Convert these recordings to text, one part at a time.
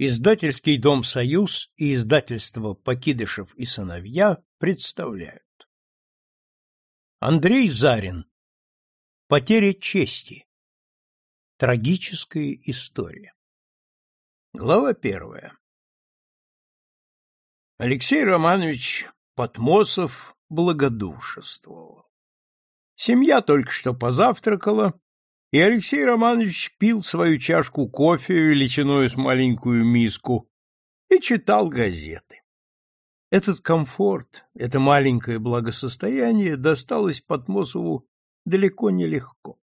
Издательский дом «Союз» и издательство «Покидышев и сыновья» представляют. Андрей Зарин. Потеря чести. Трагическая история. Глава первая. Алексей Романович Потмосов благодушествовал. Семья только что позавтракала, и Алексей Романович пил свою чашку кофе величиной с маленькую миску и читал газеты. Этот комфорт, это маленькое благосостояние досталось Потмосову далеко не легко.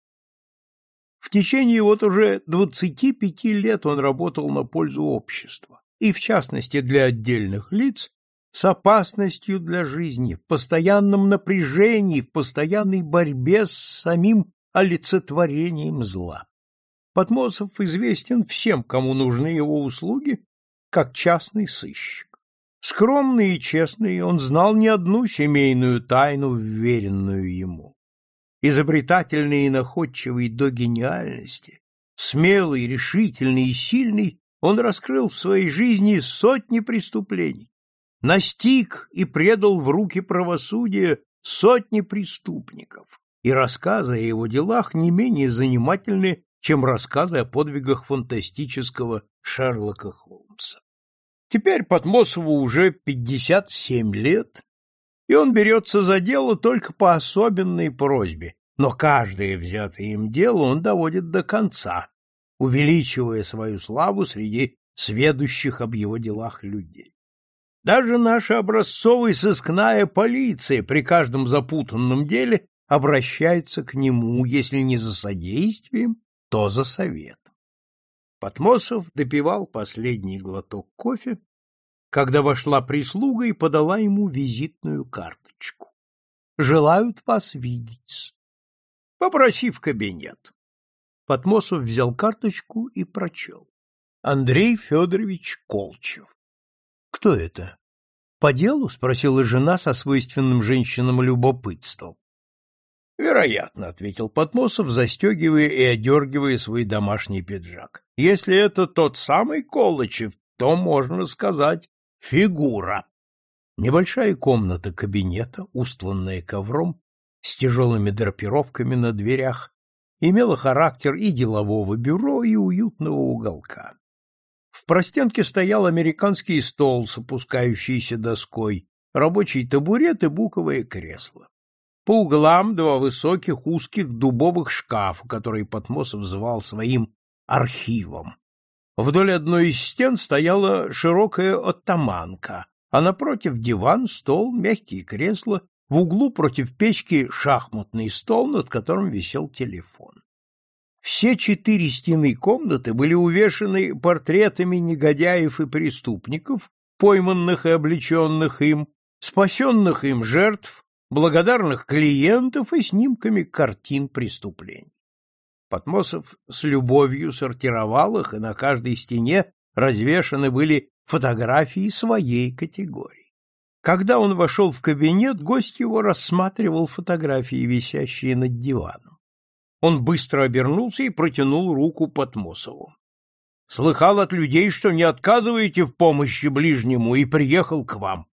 В течение вот уже 25 лет он работал на пользу общества, и в частности для отдельных лиц, с опасностью для жизни, в постоянном напряжении, в постоянной борьбе с самим олицетворением зла. Потмосов известен всем, кому нужны его услуги, как частный сыщик. Скромный и честный, он знал не одну семейную тайну, вверенную ему. Изобретательный и находчивый до гениальности, смелый, решительный и сильный, он раскрыл в своей жизни сотни преступлений, настиг и предал в руки правосудия сотни преступников, и рассказы о его делах не менее занимательны, чем рассказы о подвигах фантастического Шерлока Холмса. Теперь Потмосову уже 57 лет, и он берется за дело только по особенной просьбе, но каждое взятое им дело он доводит до конца, увеличивая свою славу среди сведущих об его делах людей. Даже наша образцовая сыскная полиция при каждом запутанном деле обращается к нему, если не за содействием, то за советом. Потмосов допивал последний глоток кофе, когда вошла прислуга и подала ему визитную карточку. «Желают вас видеть. Попроси в кабинет». Потмосов взял карточку и прочел. Андрей Федорович Колчев. «Кто это?» «По делу?» — спросила жена со свойственным женщинам любопытством. Вероятно, ответил Потмосов, застегивая и одергивая свой домашний пиджак. Если это тот самый Колычев, то можно сказать фигура. Небольшая комната кабинета, устланная ковром, с тяжелыми драпировками на дверях, имела характер и делового бюро, и уютного уголка. В простенке стоял американский стол с опускающейся доской, рабочий табурет и буковое кресло. По углам два высоких узких дубовых шкафа, которые Потмосов звал своим архивом. Вдоль одной из стен стояла широкая оттаманка, а напротив диван, стол, мягкие кресла, в углу против печки шахматный стол, над которым висел телефон. Все четыре стены комнаты были увешаны портретами негодяев и преступников, пойманных и облеченных им, спасенных им жертв, благодарных клиентов и снимками картин преступлений. Потмосов с любовью сортировал их, и на каждой стене развешаны были фотографии своей категории. Когда он вошел в кабинет, гость его рассматривал фотографии, висящие над диваном. Он быстро обернулся и протянул руку Потмосову. Слыхал от людей, что не отказываете в помощи ближнему, и приехал к вам.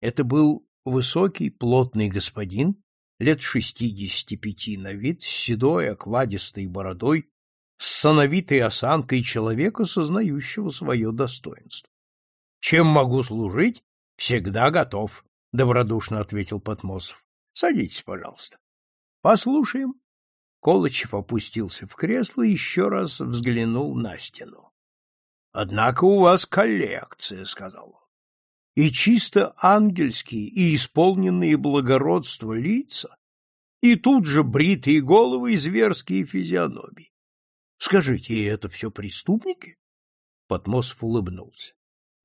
Это был высокий, плотный господин, лет шестидесяти пяти на вид, с седой, окладистой бородой, с сановитой осанкой человека, сознающего свое достоинство. — Чем могу служить? — Всегда готов, — добродушно ответил Потмосов. — Садитесь, пожалуйста. — Послушаем. Колычев опустился в кресло и еще раз взглянул на стену. — Однако у вас коллекция, — сказал он и чисто ангельские, и исполненные благородства лица, и тут же бритые головы и зверские физиономии. Скажите, это все преступники? Потмосов улыбнулся.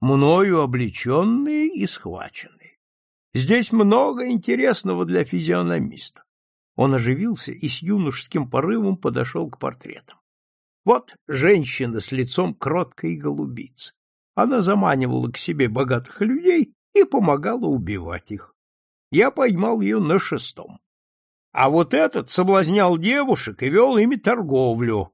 Мною облеченные и схваченные. Здесь много интересного для физиономиста. Он оживился и с юношеским порывом подошел к портретам. Вот женщина с лицом кроткой голубицы. Она заманивала к себе богатых людей и помогала убивать их. Я поймал ее на шестом. А вот этот соблазнял девушек и вел ими торговлю.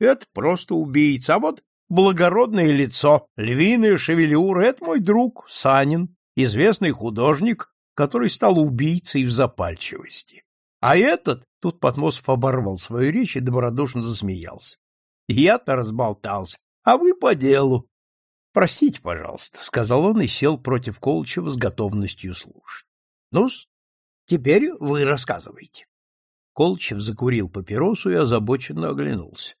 Это просто убийца. А вот благородное лицо, львиная шевелюра — это мой друг Санин, известный художник, который стал убийцей в запальчивости. А этот, тут Потмосов оборвал свою речь и добродушно засмеялся. Я-то разболтался, а вы по делу. Простите, пожалуйста, сказал он и сел против Колчева с готовностью слушать. ну теперь вы рассказывайте. Колчев закурил папиросу и озабоченно оглянулся.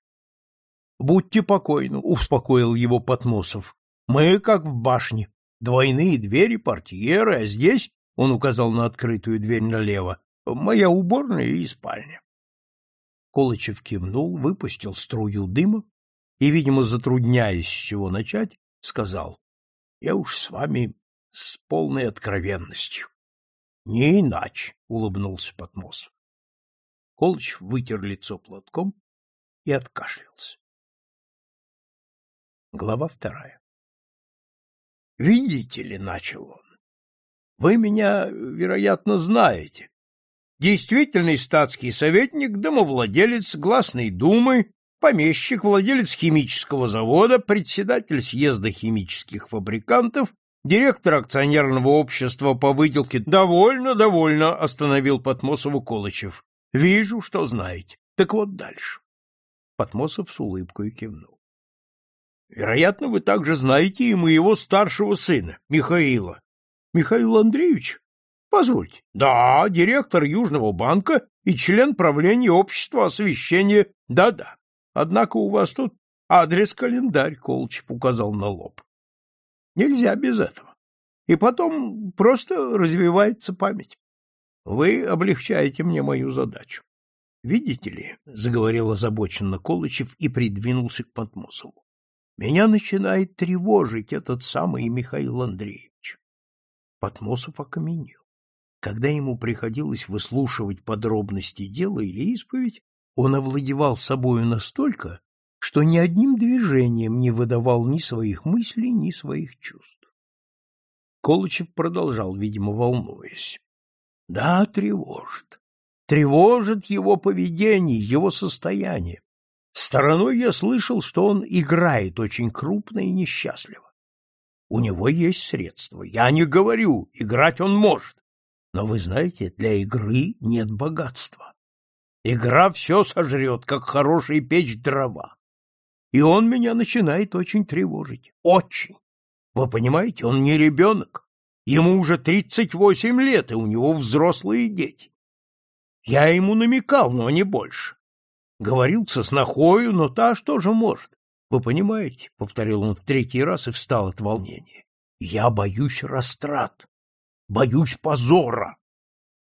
— Будьте покойны, — успокоил его Потмосов. — Мы как в башне. Двойные двери, портьеры, а здесь, — он указал на открытую дверь налево, — моя уборная и спальня. Колычев кивнул, выпустил струю дыма и, видимо, затрудняясь, с чего начать, сказал, — Я уж с вами с полной откровенностью. — Не иначе, — улыбнулся Потмосов. Колычев вытер лицо платком и откашлялся. Глава вторая. «Видите ли, — начал он, — вы меня, вероятно, знаете. Действительный статский советник, домовладелец гласной думы, помещик, владелец химического завода, председатель съезда химических фабрикантов, директор акционерного общества по выделке. Довольно, довольно, остановил Потмосову Колычев. Вижу, что знаете. Так вот дальше. Потмосов с улыбкой кивнул. Вероятно, вы также знаете и моего старшего сына, Михаила. Михаил Андреевич? Позвольте. Да, директор Южного банка и член правления общества освещения. Да-да. Однако у вас тут адрес-календарь, Колчев указал на лоб. Нельзя без этого. И потом просто развивается память. Вы облегчаете мне мою задачу. Видите ли, заговорил озабоченно Колычев и придвинулся к Потмосову. Меня начинает тревожить этот самый Михаил Андреевич. Потмосов окаменел. Когда ему приходилось выслушивать подробности дела или исповедь, он овладевал собою настолько, что ни одним движением не выдавал ни своих мыслей, ни своих чувств. Колычев продолжал, видимо, волнуясь. Да, тревожит. Тревожит его поведение, его состояние. Стороной я слышал, что он играет очень крупно и несчастливо. У него есть средства. Я не говорю, играть он может. Но вы знаете, для игры нет богатства. Игра все сожрет, как хорошая печь дрова. И он меня начинает очень тревожить. Очень. Вы понимаете, он не ребенок. Ему уже тридцать восемь лет, и у него взрослые дети. Я ему намекал, но не больше. Говорил со снохою, но та что же может? Вы понимаете, — повторил он в третий раз и встал от волнения. Я боюсь растрат, боюсь позора.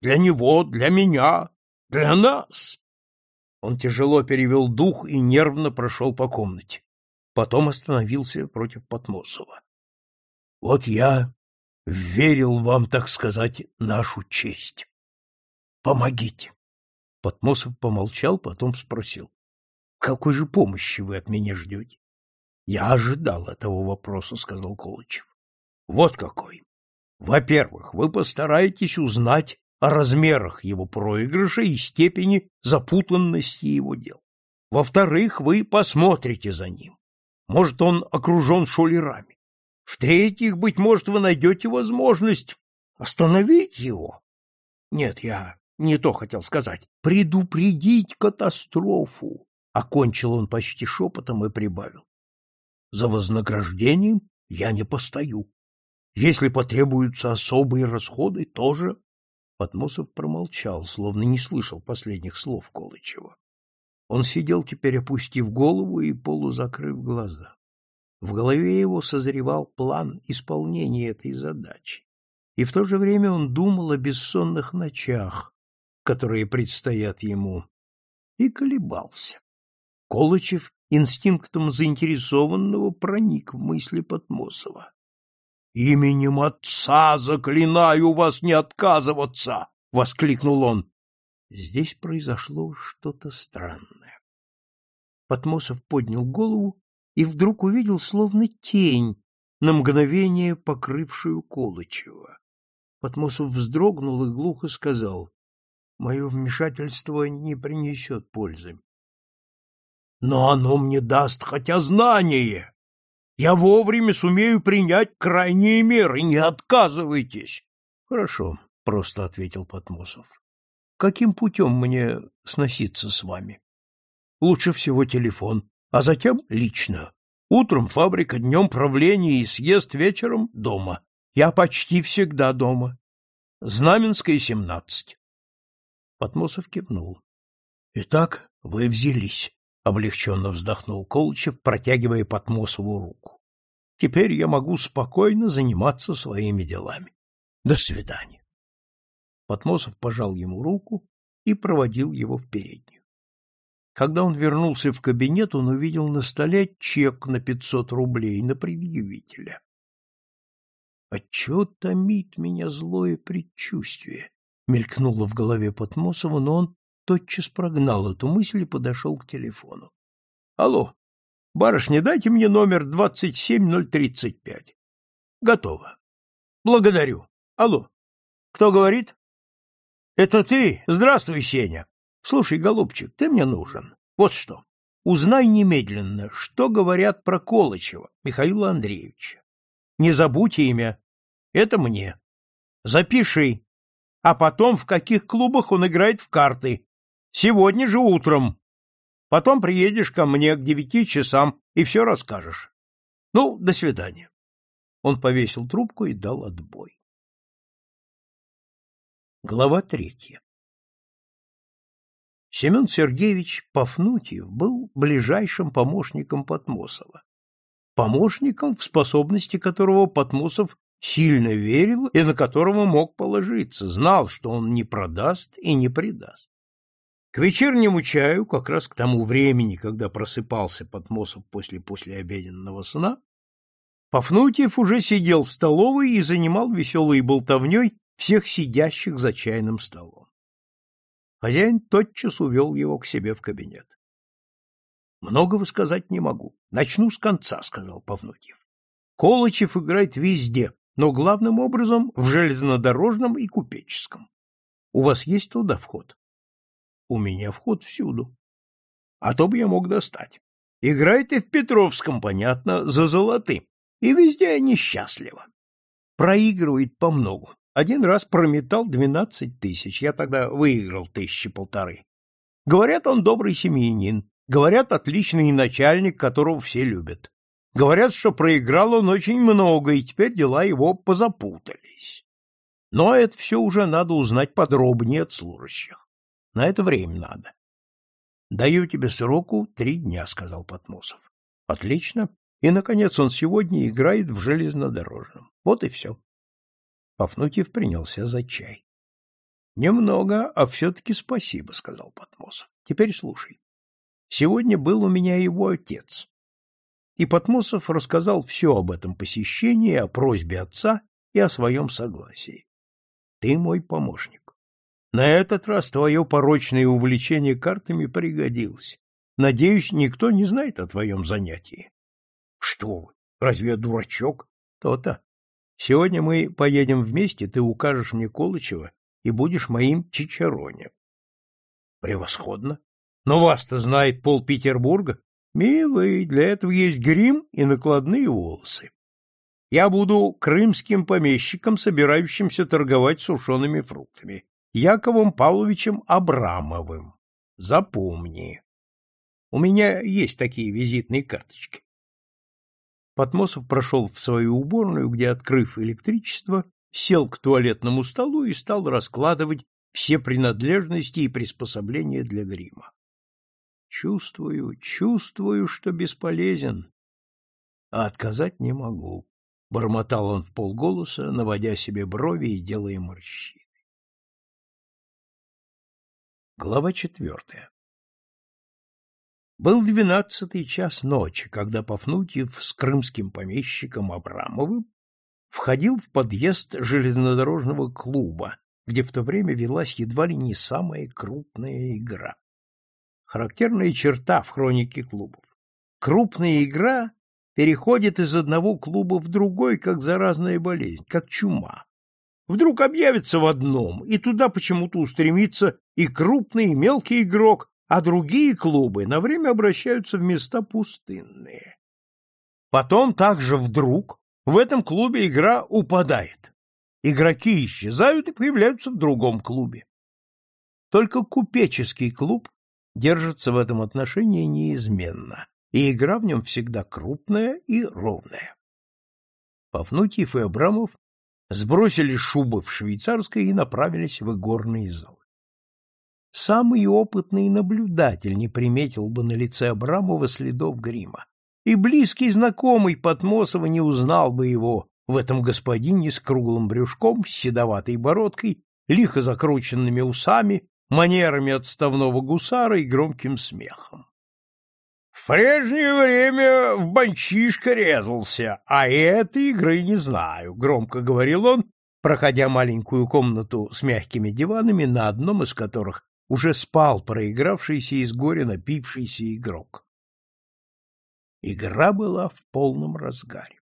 Для него, для меня, для нас. Он тяжело перевел дух и нервно прошел по комнате. Потом остановился против Потмосова. Вот я верил вам, так сказать, нашу честь. Помогите. Потмосов помолчал, потом спросил. — Какой же помощи вы от меня ждете? — Я ожидал этого вопроса, — сказал Колычев. — Вот какой. Во-первых, вы постараетесь узнать о размерах его проигрыша и степени запутанности его дел. Во-вторых, вы посмотрите за ним. Может, он окружен шулерами. В-третьих, быть может, вы найдете возможность остановить его. Нет, я не то хотел сказать, предупредить катастрофу, окончил он почти шепотом и прибавил. За вознаграждением я не постою. Если потребуются особые расходы, тоже. Подмосов промолчал, словно не слышал последних слов Колычева. Он сидел теперь, опустив голову и полузакрыв глаза. В голове его созревал план исполнения этой задачи. И в то же время он думал о бессонных ночах, которые предстоят ему, и колебался. Колычев инстинктом заинтересованного проник в мысли Потмосова. — Именем отца заклинаю вас не отказываться! — воскликнул он. Здесь произошло что-то странное. Потмосов поднял голову и вдруг увидел словно тень, на мгновение покрывшую Колычева. Потмосов вздрогнул и глухо сказал мое вмешательство не принесет пользы. Но оно мне даст хотя знание. Я вовремя сумею принять крайние меры, не отказывайтесь. Хорошо, просто ответил Потмосов. Каким путем мне сноситься с вами? Лучше всего телефон, а затем лично. Утром фабрика, днем правление и съезд вечером дома. Я почти всегда дома. Знаменская, семнадцать. Потмосов кивнул. — Итак, вы взялись, — облегченно вздохнул Колчев, протягивая Потмосову руку. — Теперь я могу спокойно заниматься своими делами. До свидания. Потмосов пожал ему руку и проводил его в переднюю. Когда он вернулся в кабинет, он увидел на столе чек на пятьсот рублей на предъявителя. Отчего томит меня злое предчувствие? Мелькнуло в голове Потмосова, но он тотчас прогнал эту мысль и подошел к телефону. — Алло, барышня, дайте мне номер двадцать семь ноль тридцать пять. — Готово. — Благодарю. Алло. Кто говорит? — Это ты? Здравствуй, Сеня. Слушай, голубчик, ты мне нужен. Вот что. Узнай немедленно, что говорят про Колычева Михаила Андреевича. Не забудь имя. Это мне. Запиши. А потом, в каких клубах он играет в карты. Сегодня же утром. Потом приедешь ко мне к девяти часам и все расскажешь. Ну, до свидания. Он повесил трубку и дал отбой. Глава третья Семен Сергеевич Пафнутьев был ближайшим помощником Потмосова, помощником, в способности которого Потмосов сильно верил и на которого мог положиться, знал, что он не продаст и не предаст. К вечернему чаю, как раз к тому времени, когда просыпался Потмосов после послеобеденного сна, Пафнутьев уже сидел в столовой и занимал веселой болтовней всех сидящих за чайным столом. Хозяин тотчас увел его к себе в кабинет. — Многого сказать не могу. Начну с конца, — сказал Павнутьев. Колычев играет везде, но главным образом в железнодорожном и купеческом. У вас есть туда вход? У меня вход всюду. А то бы я мог достать. Играет и в Петровском, понятно, за золотым. И везде несчастливо. Проигрывает по многу. Один раз прометал двенадцать тысяч, я тогда выиграл тысячи полторы. Говорят, он добрый семьянин. Говорят, отличный начальник, которого все любят. Говорят, что проиграл он очень много, и теперь дела его позапутались. Но это все уже надо узнать подробнее от служащих. На это время надо. Даю тебе сроку три дня, сказал Потмосов. Отлично. И, наконец, он сегодня играет в железнодорожном. Вот и все. Пафнутьев принялся за чай. Немного, а все-таки спасибо, сказал Потмосов. Теперь слушай. Сегодня был у меня его отец. И Потмосов рассказал все об этом посещении, о просьбе отца и о своем согласии. Ты мой помощник. На этот раз твое порочное увлечение картами пригодилось. Надеюсь, никто не знает о твоем занятии. Что вы? Разве я дурачок? То-то. Сегодня мы поедем вместе, ты укажешь мне Колычева и будешь моим чичароне. Превосходно. Но вас-то знает пол Петербурга. Милый, для этого есть грим и накладные волосы. Я буду крымским помещиком, собирающимся торговать сушеными фруктами. Яковом Павловичем Абрамовым. Запомни. У меня есть такие визитные карточки. Потмосов прошел в свою уборную, где, открыв электричество, сел к туалетному столу и стал раскладывать все принадлежности и приспособления для грима. Чувствую, чувствую, что бесполезен, а отказать не могу, — бормотал он в полголоса, наводя себе брови и делая морщины. Глава четвертая Был двенадцатый час ночи, когда Пафнутьев с крымским помещиком Абрамовым входил в подъезд железнодорожного клуба, где в то время велась едва ли не самая крупная игра. Характерная черта в хронике клубов. Крупная игра переходит из одного клуба в другой, как заразная болезнь, как чума вдруг объявится в одном, и туда почему-то устремится и крупный, и мелкий игрок, а другие клубы на время обращаются в места пустынные. Потом также вдруг в этом клубе игра упадает. Игроки исчезают и появляются в другом клубе. Только купеческий клуб держится в этом отношении неизменно, и игра в нем всегда крупная и ровная. Пафнутьев и Абрамов сбросили шубы в швейцарской и направились в игорный зал. Самый опытный наблюдатель не приметил бы на лице Абрамова следов грима, и близкий знакомый Потмосова не узнал бы его в этом господине с круглым брюшком, с седоватой бородкой, лихо закрученными усами, манерами отставного гусара и громким смехом. В прежнее время в банчишка резался, а этой игры не знаю, — громко говорил он, проходя маленькую комнату с мягкими диванами, на одном из которых уже спал проигравшийся из горя напившийся игрок. Игра была в полном разгаре.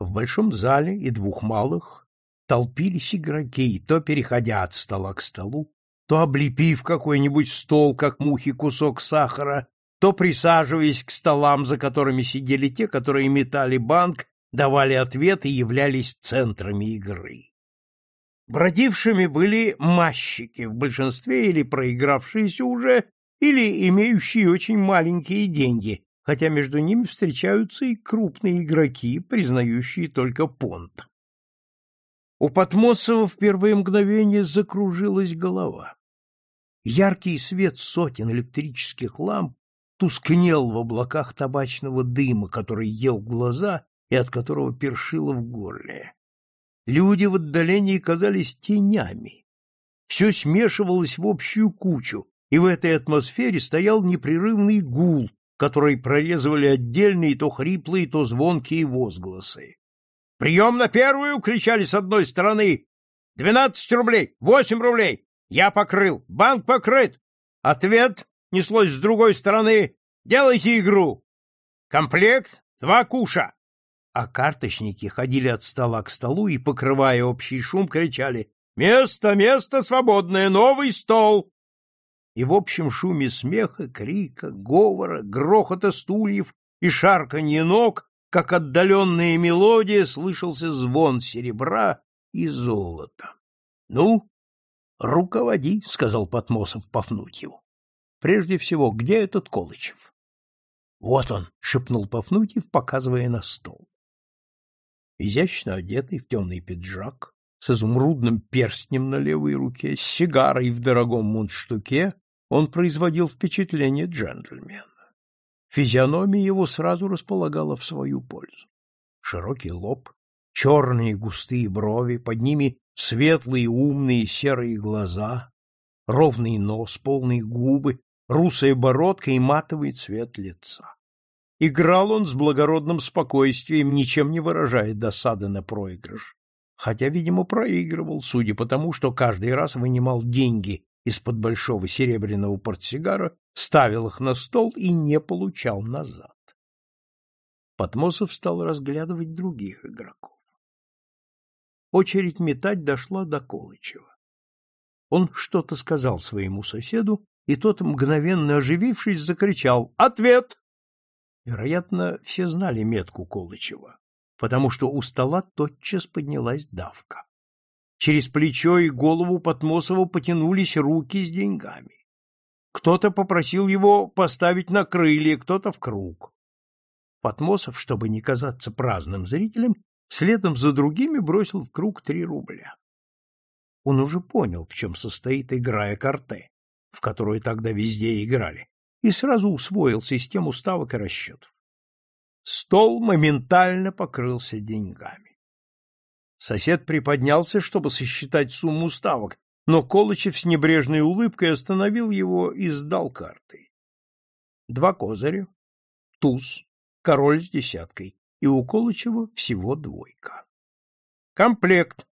В большом зале и двух малых толпились игроки, то переходя от стола к столу, то облепив какой-нибудь стол, как мухи кусок сахара, то присаживаясь к столам, за которыми сидели те, которые метали банк, давали ответ и являлись центрами игры. Бродившими были мащики, в большинстве или проигравшиеся уже, или имеющие очень маленькие деньги, хотя между ними встречаются и крупные игроки, признающие только понт. У Потмосова в первые мгновения закружилась голова. Яркий свет сотен электрических ламп тускнел в облаках табачного дыма, который ел глаза и от которого першило в горле. Люди в отдалении казались тенями. Все смешивалось в общую кучу, и в этой атмосфере стоял непрерывный гул, который прорезывали отдельные то хриплые, то звонкие возгласы. «Прием на первую!» — кричали с одной стороны. «Двенадцать рублей! Восемь рублей! Я покрыл! Банк покрыт!» Ответ неслось с другой стороны. «Делайте игру!» «Комплект! Два куша!» А карточники ходили от стола к столу и, покрывая общий шум, кричали «Место, место свободное! Новый стол!» И в общем шуме смеха, крика, говора, грохота стульев и шарканье ног как отдаленная мелодия, слышался звон серебра и золота. — Ну, руководи, — сказал Потмосов Пафнутьеву. — Прежде всего, где этот Колычев? — Вот он, — шепнул Пафнутьев, показывая на стол. Изящно одетый в темный пиджак, с изумрудным перстнем на левой руке, с сигарой в дорогом мундштуке, он производил впечатление джентльмена. Физиономия его сразу располагала в свою пользу. Широкий лоб, черные густые брови, под ними светлые умные серые глаза, ровный нос, полные губы, русая бородка и матовый цвет лица. Играл он с благородным спокойствием, ничем не выражая досады на проигрыш. Хотя, видимо, проигрывал, судя по тому, что каждый раз вынимал деньги из-под большого серебряного портсигара, ставил их на стол и не получал назад. Потмосов стал разглядывать других игроков. Очередь метать дошла до Колычева. Он что-то сказал своему соседу, и тот, мгновенно оживившись, закричал «Ответ!». Вероятно, все знали метку Колычева, потому что у стола тотчас поднялась давка. Через плечо и голову Потмосова потянулись руки с деньгами. Кто-то попросил его поставить на крылья, кто-то в круг. Потмосов, чтобы не казаться праздным зрителем, следом за другими бросил в круг три рубля. Он уже понял, в чем состоит игра карте, в которую тогда везде играли, и сразу усвоил систему ставок и расчетов. Стол моментально покрылся деньгами. Сосед приподнялся, чтобы сосчитать сумму ставок, но Колычев с небрежной улыбкой остановил его и сдал карты. Два козыря, туз, король с десяткой, и у Колычева всего двойка. Комплект.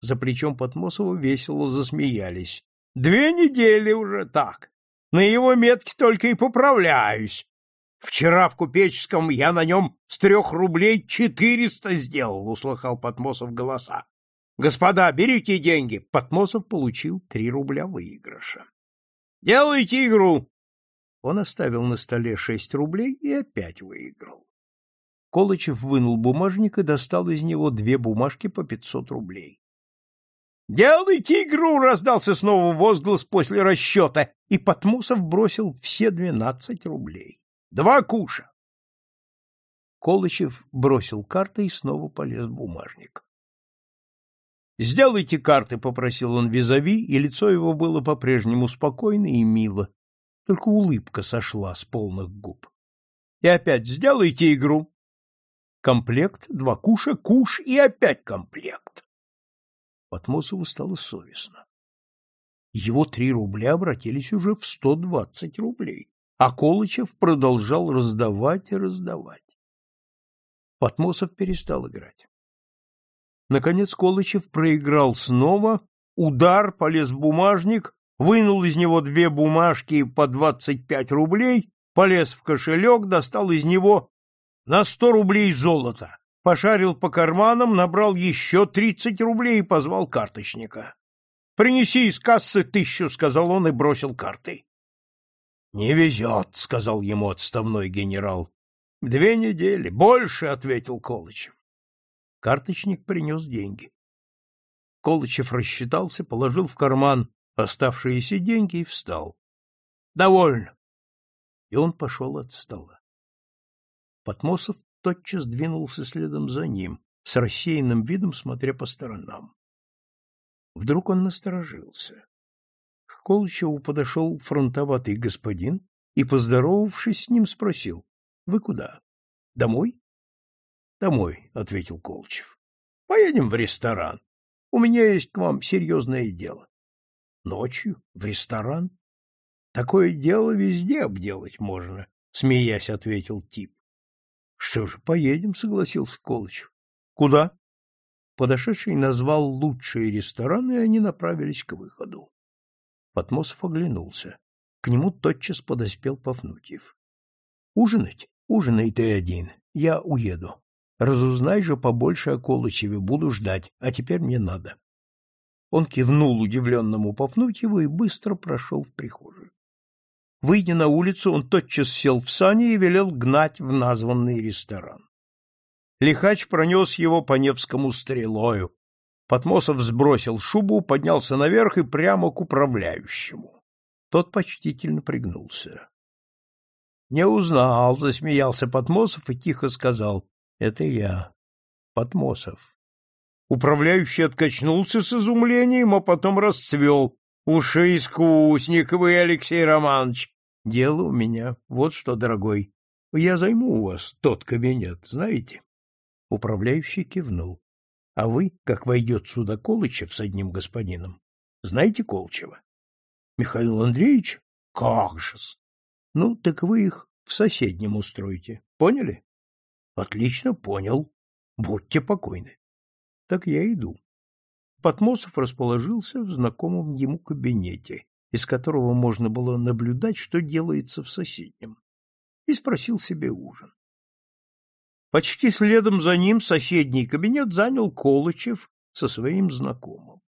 За плечом Потмосова весело засмеялись. Две недели уже так. На его метке только и поправляюсь. Вчера в купеческом я на нем с трех рублей четыреста сделал, — услыхал Потмосов голоса. — Господа, берите деньги. Потмосов получил три рубля выигрыша. — Делайте игру. Он оставил на столе шесть рублей и опять выиграл. Колычев вынул бумажник и достал из него две бумажки по пятьсот рублей. «Делайте игру!» — раздался снова возглас после расчета, и Потмусов бросил все двенадцать рублей. «Два куша!» Колычев бросил карты и снова полез в бумажник. «Сделайте карты», — попросил он визави, и лицо его было по-прежнему спокойно и мило, только улыбка сошла с полных губ. «И опять сделайте игру». Комплект, два куша, куш и опять комплект. Потмосову стало совестно. Его три рубля обратились уже в сто двадцать рублей, а Колычев продолжал раздавать и раздавать. Потмосов перестал играть. Наконец Колычев проиграл снова, удар, полез в бумажник, вынул из него две бумажки по двадцать пять рублей, полез в кошелек, достал из него на сто рублей золота, пошарил по карманам, набрал еще тридцать рублей и позвал карточника. «Принеси из кассы тысячу», — сказал он и бросил карты. «Не везет», — сказал ему отставной генерал. «Две недели. Больше», — ответил Колычев. Карточник принес деньги. Колычев рассчитался, положил в карман оставшиеся деньги и встал. «Довольно!» И он пошел от стола. Потмосов тотчас двинулся следом за ним, с рассеянным видом смотря по сторонам. Вдруг он насторожился. К Колычеву подошел фронтоватый господин и, поздоровавшись с ним, спросил, — Вы куда? Домой? — Домой, — ответил Колчев. — Поедем в ресторан. У меня есть к вам серьезное дело. — Ночью? В ресторан? — Такое дело везде обделать можно, — смеясь ответил тип. — Что же, поедем, — согласился Колычев. — Куда? Подошедший назвал лучшие рестораны, и они направились к выходу. Потмосов оглянулся. К нему тотчас подоспел Пафнутьев. — Ужинать? Ужинай ты один. Я уеду. Разузнай же побольше о Колычеве, буду ждать, а теперь мне надо. Он кивнул удивленному Пафнутьеву и быстро прошел в прихожую. Выйдя на улицу, он тотчас сел в сани и велел гнать в названный ресторан. Лихач пронес его по Невскому стрелою. Потмосов сбросил шубу, поднялся наверх и прямо к управляющему. Тот почтительно пригнулся. — Не узнал, — засмеялся Потмосов и тихо сказал. Это я, Потмосов. Управляющий откачнулся с изумлением, а потом расцвел. Уши искусник вы, Алексей Романович. Дело у меня. Вот что, дорогой. Я займу у вас тот кабинет, знаете? Управляющий кивнул. А вы, как войдет сюда Колычев с одним господином, знаете Колчева? Михаил Андреевич? Как же-с! Ну, так вы их в соседнем устроите. Поняли? Отлично, понял. Будьте покойны. Так я иду. Потмосов расположился в знакомом ему кабинете, из которого можно было наблюдать, что делается в соседнем, и спросил себе ужин. Почти следом за ним соседний кабинет занял Колычев со своим знакомым.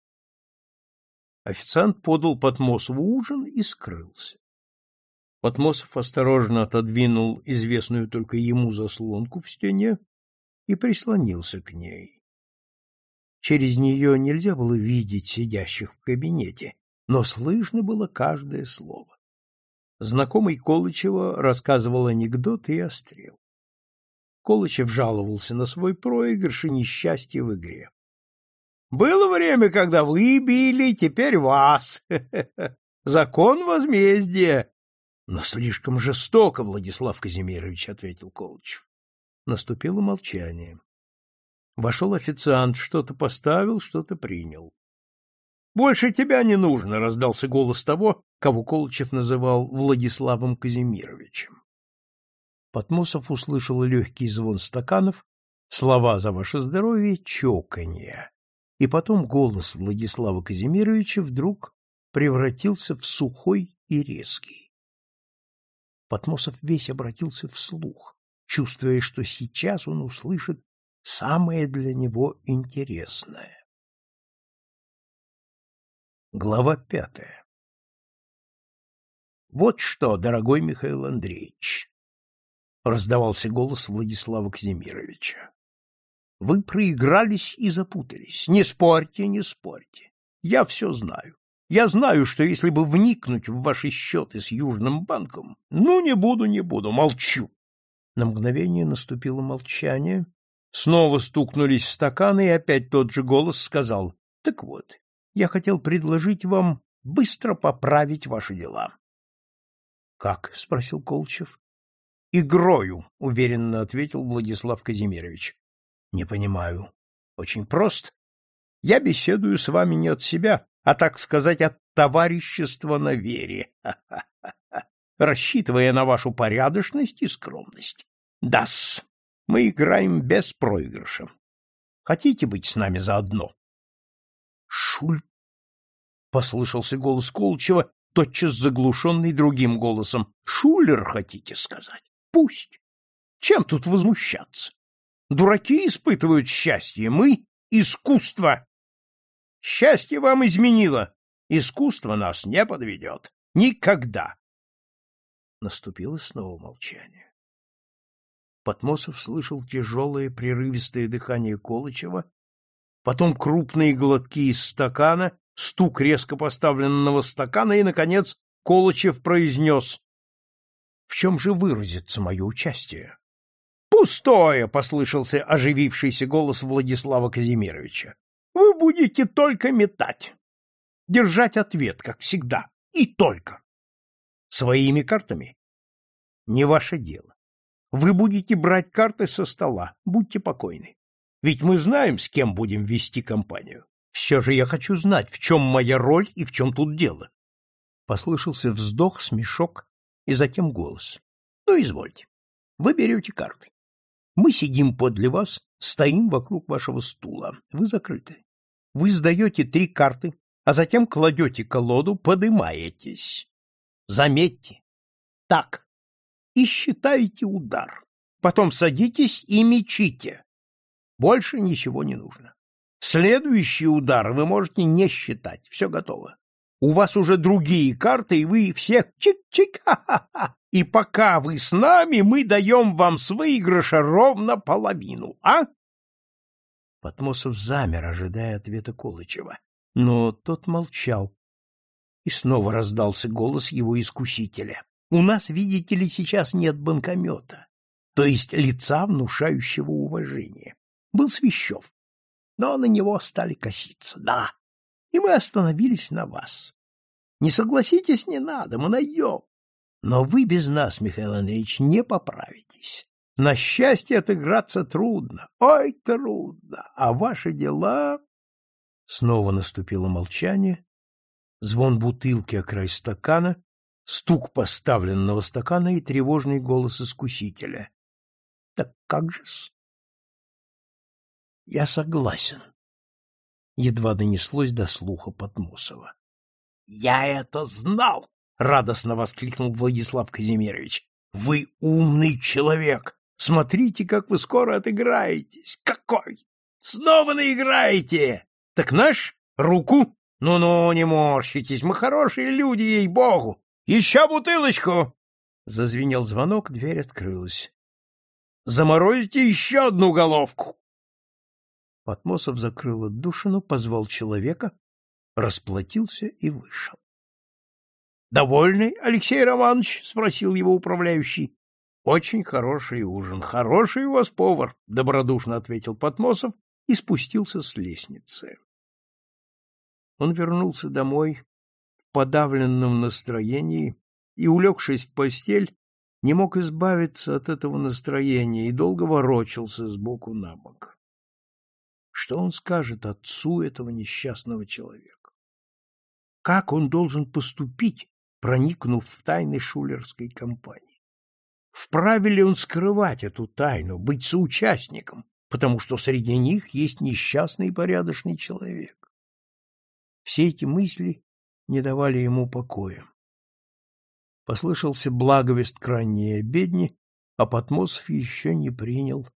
Официант подал Потмосову ужин и скрылся. Потмосов осторожно отодвинул известную только ему заслонку в стене и прислонился к ней. Через нее нельзя было видеть сидящих в кабинете, но слышно было каждое слово. Знакомый Колычева рассказывал анекдоты и острел. Колычев жаловался на свой проигрыш и несчастье в игре. «Было время, когда вы били, теперь вас. Закон возмездия. Но слишком жестоко, Владислав Казимирович, ответил Колычев. Наступило молчание. Вошел официант, что-то поставил, что-то принял. Больше тебя не нужно, раздался голос того, кого Колычев называл Владиславом Казимировичем. Потмосов услышал легкий звон стаканов, слова за ваше здоровье, чоканье. И потом голос Владислава Казимировича вдруг превратился в сухой и резкий. Потмосов весь обратился вслух, чувствуя, что сейчас он услышит самое для него интересное. Глава пятая Вот что, дорогой Михаил Андреевич, — раздавался голос Владислава Казимировича. — Вы проигрались и запутались. Не спорьте, не спорьте. Я все знаю. Я знаю, что если бы вникнуть в ваши счеты с Южным банком... Ну, не буду, не буду, молчу. На мгновение наступило молчание. Снова стукнулись стаканы, и опять тот же голос сказал. — Так вот, я хотел предложить вам быстро поправить ваши дела. — Как? — спросил Колчев. — Игрою, — уверенно ответил Владислав Казимирович. — Не понимаю. Очень просто. Я беседую с вами не от себя, а, так сказать, от товарищества на вере, рассчитывая на вашу порядочность и скромность. Дас, мы играем без проигрыша. Хотите быть с нами заодно? Шуль! — послышался голос Колчева, тотчас заглушенный другим голосом. — Шулер, хотите сказать? Пусть. Чем тут возмущаться? Дураки испытывают счастье, мы — искусство. Счастье вам изменило. Искусство нас не подведет. Никогда. Наступило снова молчание. Потмосов слышал тяжелое прерывистое дыхание Колычева, потом крупные глотки из стакана, стук резко поставленного стакана и, наконец, Колычев произнес «В чем же выразится мое участие?» «Пустое!» — послышался оживившийся голос Владислава Казимировича. Вы будете только метать. Держать ответ, как всегда. И только. Своими картами? Не ваше дело. Вы будете брать карты со стола. Будьте покойны. Ведь мы знаем, с кем будем вести компанию. Все же я хочу знать, в чем моя роль и в чем тут дело. Послышался вздох, смешок и затем голос. Ну, извольте. Вы берете карты. Мы сидим подле вас, стоим вокруг вашего стула. Вы закрыты вы сдаете три карты, а затем кладете колоду, подымаетесь. Заметьте. Так. И считаете удар. Потом садитесь и мечите. Больше ничего не нужно. Следующий удар вы можете не считать. Все готово. У вас уже другие карты, и вы все чик-чик. И пока вы с нами, мы даем вам с выигрыша ровно половину, а? Потмосов замер, ожидая ответа Колычева. Но тот молчал. И снова раздался голос его искусителя. «У нас, видите ли, сейчас нет банкомета, то есть лица, внушающего уважения. Был Свящев, но на него стали коситься, да, и мы остановились на вас. Не согласитесь, не надо, мы найдем. Но вы без нас, Михаил Андреевич, не поправитесь. На счастье отыграться трудно, ой, трудно, а ваши дела... Снова наступило молчание, звон бутылки о край стакана, стук поставленного стакана и тревожный голос искусителя. — Так как же-с? — Я согласен. Едва донеслось до слуха Потмусова. — Я это знал! — радостно воскликнул Владислав Казимирович. — Вы умный человек! Смотрите, как вы скоро отыграетесь. Какой! Снова наиграете! Так наш? Руку? Ну-ну, не морщитесь, мы хорошие люди, ей-богу! Еще бутылочку! Зазвенел звонок, дверь открылась. Заморозите еще одну головку! Потмосов закрыл отдушину, позвал человека, расплатился и вышел. — Довольный, Алексей Романович? — спросил его управляющий. Очень хороший ужин, хороший у вас повар, добродушно ответил Потмосов и спустился с лестницы. Он вернулся домой подавленном настроении и, улегшись в постель, не мог избавиться от этого настроения и долго ворочался сбоку на бок. Что он скажет отцу этого несчастного человека? Как он должен поступить, проникнув в тайны шулерской компании? Вправе ли он скрывать эту тайну, быть соучастником, потому что среди них есть несчастный и порядочный человек? Все эти мысли не давали ему покоя. Послышался благовест к ранней обедни, а Потмосов еще не принял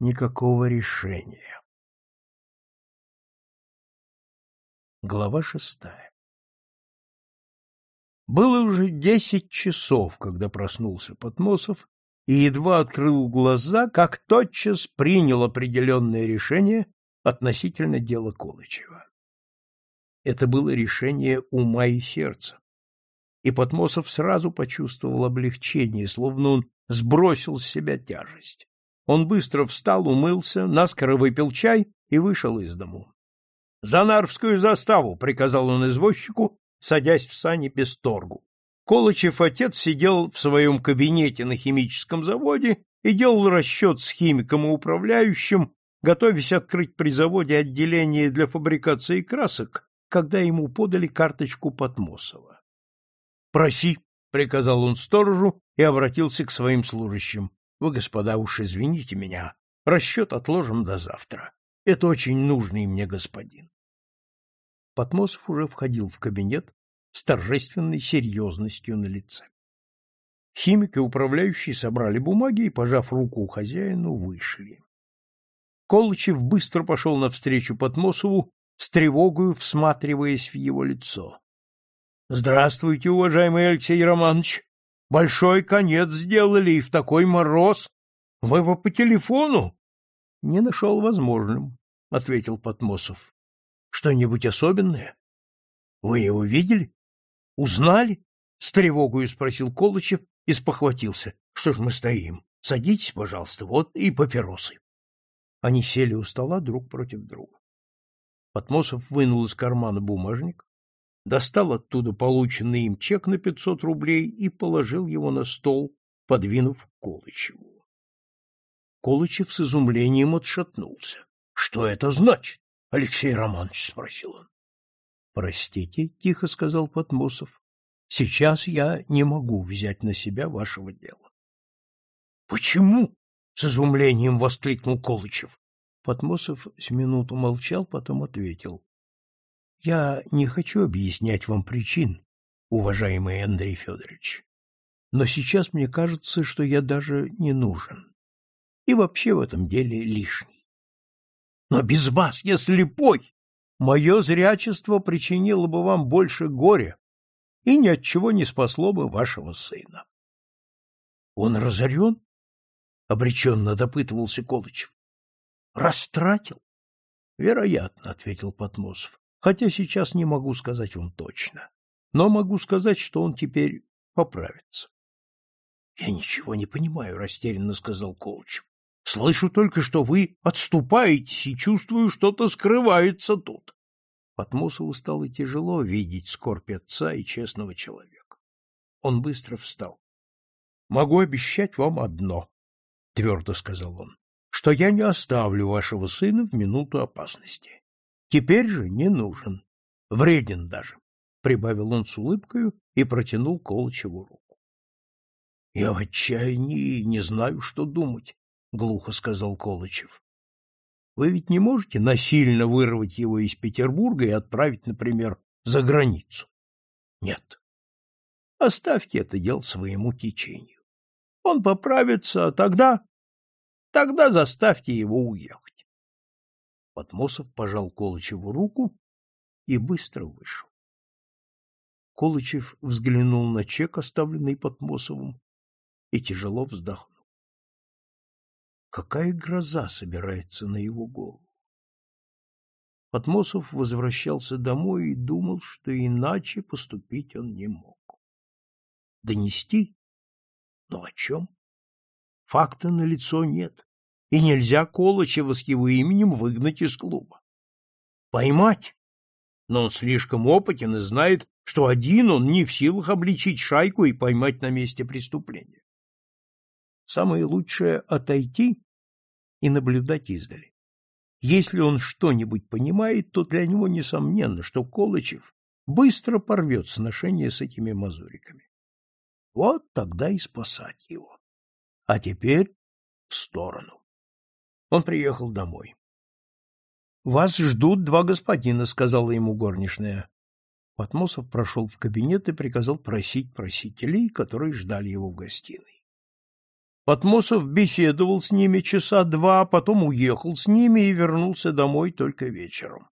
никакого решения. Глава шестая было уже десять часов, когда проснулся Потмосов и едва открыл глаза, как тотчас принял определенное решение относительно дела Колычева. Это было решение ума и сердца. И Потмосов сразу почувствовал облегчение, словно он сбросил с себя тяжесть. Он быстро встал, умылся, наскоро выпил чай и вышел из дому. — За Нарвскую заставу! — приказал он извозчику, садясь в сани без торгу. Колычев отец сидел в своем кабинете на химическом заводе и делал расчет с химиком и управляющим, готовясь открыть при заводе отделение для фабрикации красок, когда ему подали карточку Потмосова. «Проси», — приказал он сторожу и обратился к своим служащим. «Вы, господа, уж извините меня, расчет отложим до завтра. Это очень нужный мне господин». Потмосов уже входил в кабинет с торжественной серьезностью на лице. Химик и управляющий собрали бумаги и, пожав руку хозяину, вышли. Колычев быстро пошел навстречу Потмосову с тревогою всматриваясь в его лицо. — Здравствуйте, уважаемый Алексей Романович! Большой конец сделали и в такой мороз! Вы бы по телефону? — Не нашел возможным, — ответил Потмосов. — Что-нибудь особенное? Вы его видели? Узнали? — с тревогою спросил Колычев и спохватился. — Что ж мы стоим? Садитесь, пожалуйста, вот и папиросы. Они сели у стола друг против друга. Потмосов вынул из кармана бумажник, достал оттуда полученный им чек на пятьсот рублей и положил его на стол, подвинув Колычеву. Колычев с изумлением отшатнулся. — Что это значит? — Алексей Романович спросил он. — Простите, — тихо сказал Потмосов, — сейчас я не могу взять на себя вашего дела. — Почему? — с изумлением воскликнул Колычев. Потмосов с минуту молчал, потом ответил. — Я не хочу объяснять вам причин, уважаемый Андрей Федорович. Но сейчас мне кажется, что я даже не нужен. И вообще в этом деле лишний. Но без вас я слепой. Мое зрячество причинило бы вам больше горя и ни от чего не спасло бы вашего сына. — Он разорен? — обреченно допытывался Колычев. Растратил? Вероятно, ответил Потмосов. Хотя сейчас не могу сказать вам точно. Но могу сказать, что он теперь поправится. Я ничего не понимаю, растерянно сказал Колчев. Слышу только, что вы отступаетесь и чувствую, что-то скрывается тут. Потмосову стало тяжело видеть скорбь отца и честного человека. Он быстро встал. — Могу обещать вам одно, — твердо сказал он что я не оставлю вашего сына в минуту опасности. Теперь же не нужен. Вреден даже, — прибавил он с улыбкою и протянул Колычеву руку. — Я в отчаянии не знаю, что думать, — глухо сказал Колычев. — Вы ведь не можете насильно вырвать его из Петербурга и отправить, например, за границу? — Нет. Оставьте это дело своему течению. Он поправится, а тогда Тогда заставьте его уехать. Потмосов пожал Колычеву руку и быстро вышел. Колычев взглянул на чек, оставленный Потмосовым, и тяжело вздохнул. Какая гроза собирается на его голову? Потмосов возвращался домой и думал, что иначе поступить он не мог. Донести? Но о чем? Факта на лицо нет и нельзя Колычева с его именем выгнать из клуба. Поймать? Но он слишком опытен и знает, что один он не в силах обличить шайку и поймать на месте преступления. Самое лучшее — отойти и наблюдать издали. Если он что-нибудь понимает, то для него несомненно, что Колычев быстро порвет сношение с этими мазуриками. Вот тогда и спасать его. А теперь в сторону. Он приехал домой. «Вас ждут два господина», — сказала ему горничная. Потмосов прошел в кабинет и приказал просить просителей, которые ждали его в гостиной. Потмосов беседовал с ними часа два, а потом уехал с ними и вернулся домой только вечером.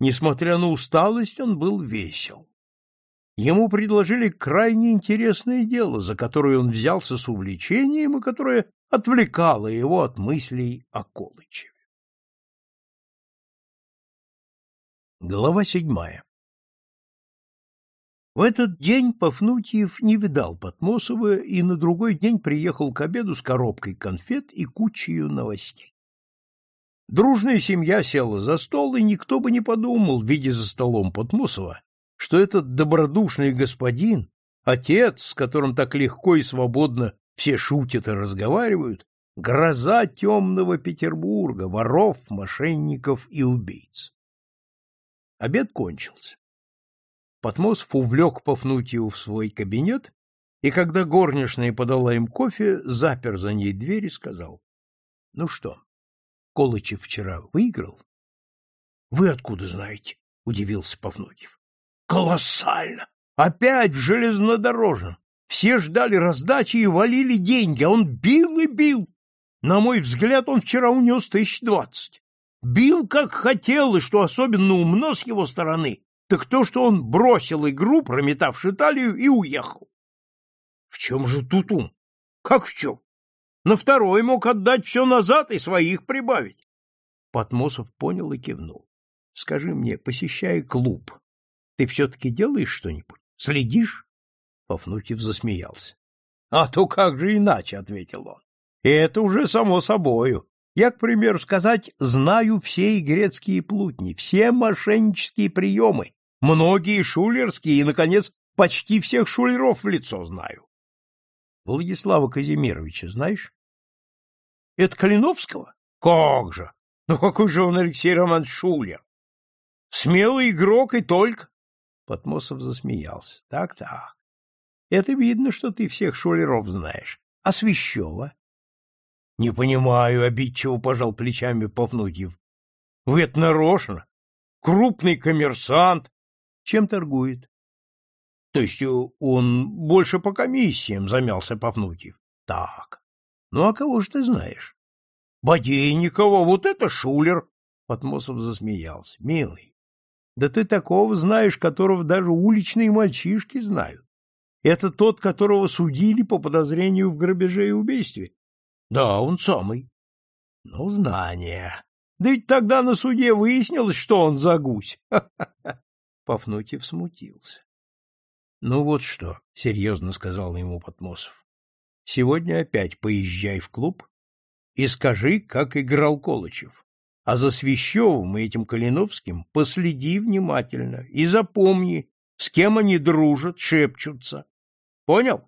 Несмотря на усталость, он был весел. Ему предложили крайне интересное дело, за которое он взялся с увлечением и которое отвлекало его от мыслей о Колычеве. Глава седьмая В этот день Пафнутьев не видал Потмосова и на другой день приехал к обеду с коробкой конфет и кучей новостей. Дружная семья села за стол, и никто бы не подумал, видя за столом Потмосова, что этот добродушный господин, отец, с которым так легко и свободно все шутят и разговаривают, гроза темного Петербурга, воров, мошенников и убийц. Обед кончился. Потмосов увлек Пафнутьеву в свой кабинет, и когда горничная подала им кофе, запер за ней дверь и сказал, — Ну что, Колычев вчера выиграл? — Вы откуда знаете? — удивился Пафнутьев. — Колоссально! Опять в железнодорожном! Все ждали раздачи и валили деньги, а он бил и бил. На мой взгляд, он вчера унес тысяч двадцать. Бил как хотел, и что особенно умно с его стороны, так то, что он бросил игру, прометавши талию, и уехал. В чем же тут ум? Как в чем? На второй мог отдать все назад и своих прибавить. Потмосов понял и кивнул. Скажи мне, посещая клуб, ты все-таки делаешь что-нибудь? Следишь? Пафнутьев засмеялся. — А то как же иначе, — ответил он. — И это уже само собою. Я, к примеру сказать, знаю все игрецкие плутни, все мошеннические приемы, многие шулерские и, наконец, почти всех шулеров в лицо знаю. Владислава Казимировича знаешь? — Это Калиновского? — Как же! Ну какой же он, Алексей Романович, шулер? Смелый игрок и только. Потмосов засмеялся. Так-так. Это видно, что ты всех шулеров знаешь. А Свящева? — Не понимаю, — обидчиво пожал плечами Пафнутьев. — Вы это нарочно? Крупный коммерсант. Чем торгует? — То есть он больше по комиссиям, — замялся Пафнутьев. — Так. Ну, а кого же ты знаешь? — Бодейникова, вот это шулер. Потмосов засмеялся. — Милый, да ты такого знаешь, которого даже уличные мальчишки знают. Это тот, которого судили по подозрению в грабеже и убийстве? Да, он самый. Ну, знание. Да ведь тогда на суде выяснилось, что он за гусь. Пафнутьев смутился. Ну вот что, серьезно сказал ему Потмосов. Сегодня опять поезжай в клуб и скажи, как играл Колычев. А за Свящевым и этим Калиновским последи внимательно и запомни, с кем они дружат, шепчутся. Понял?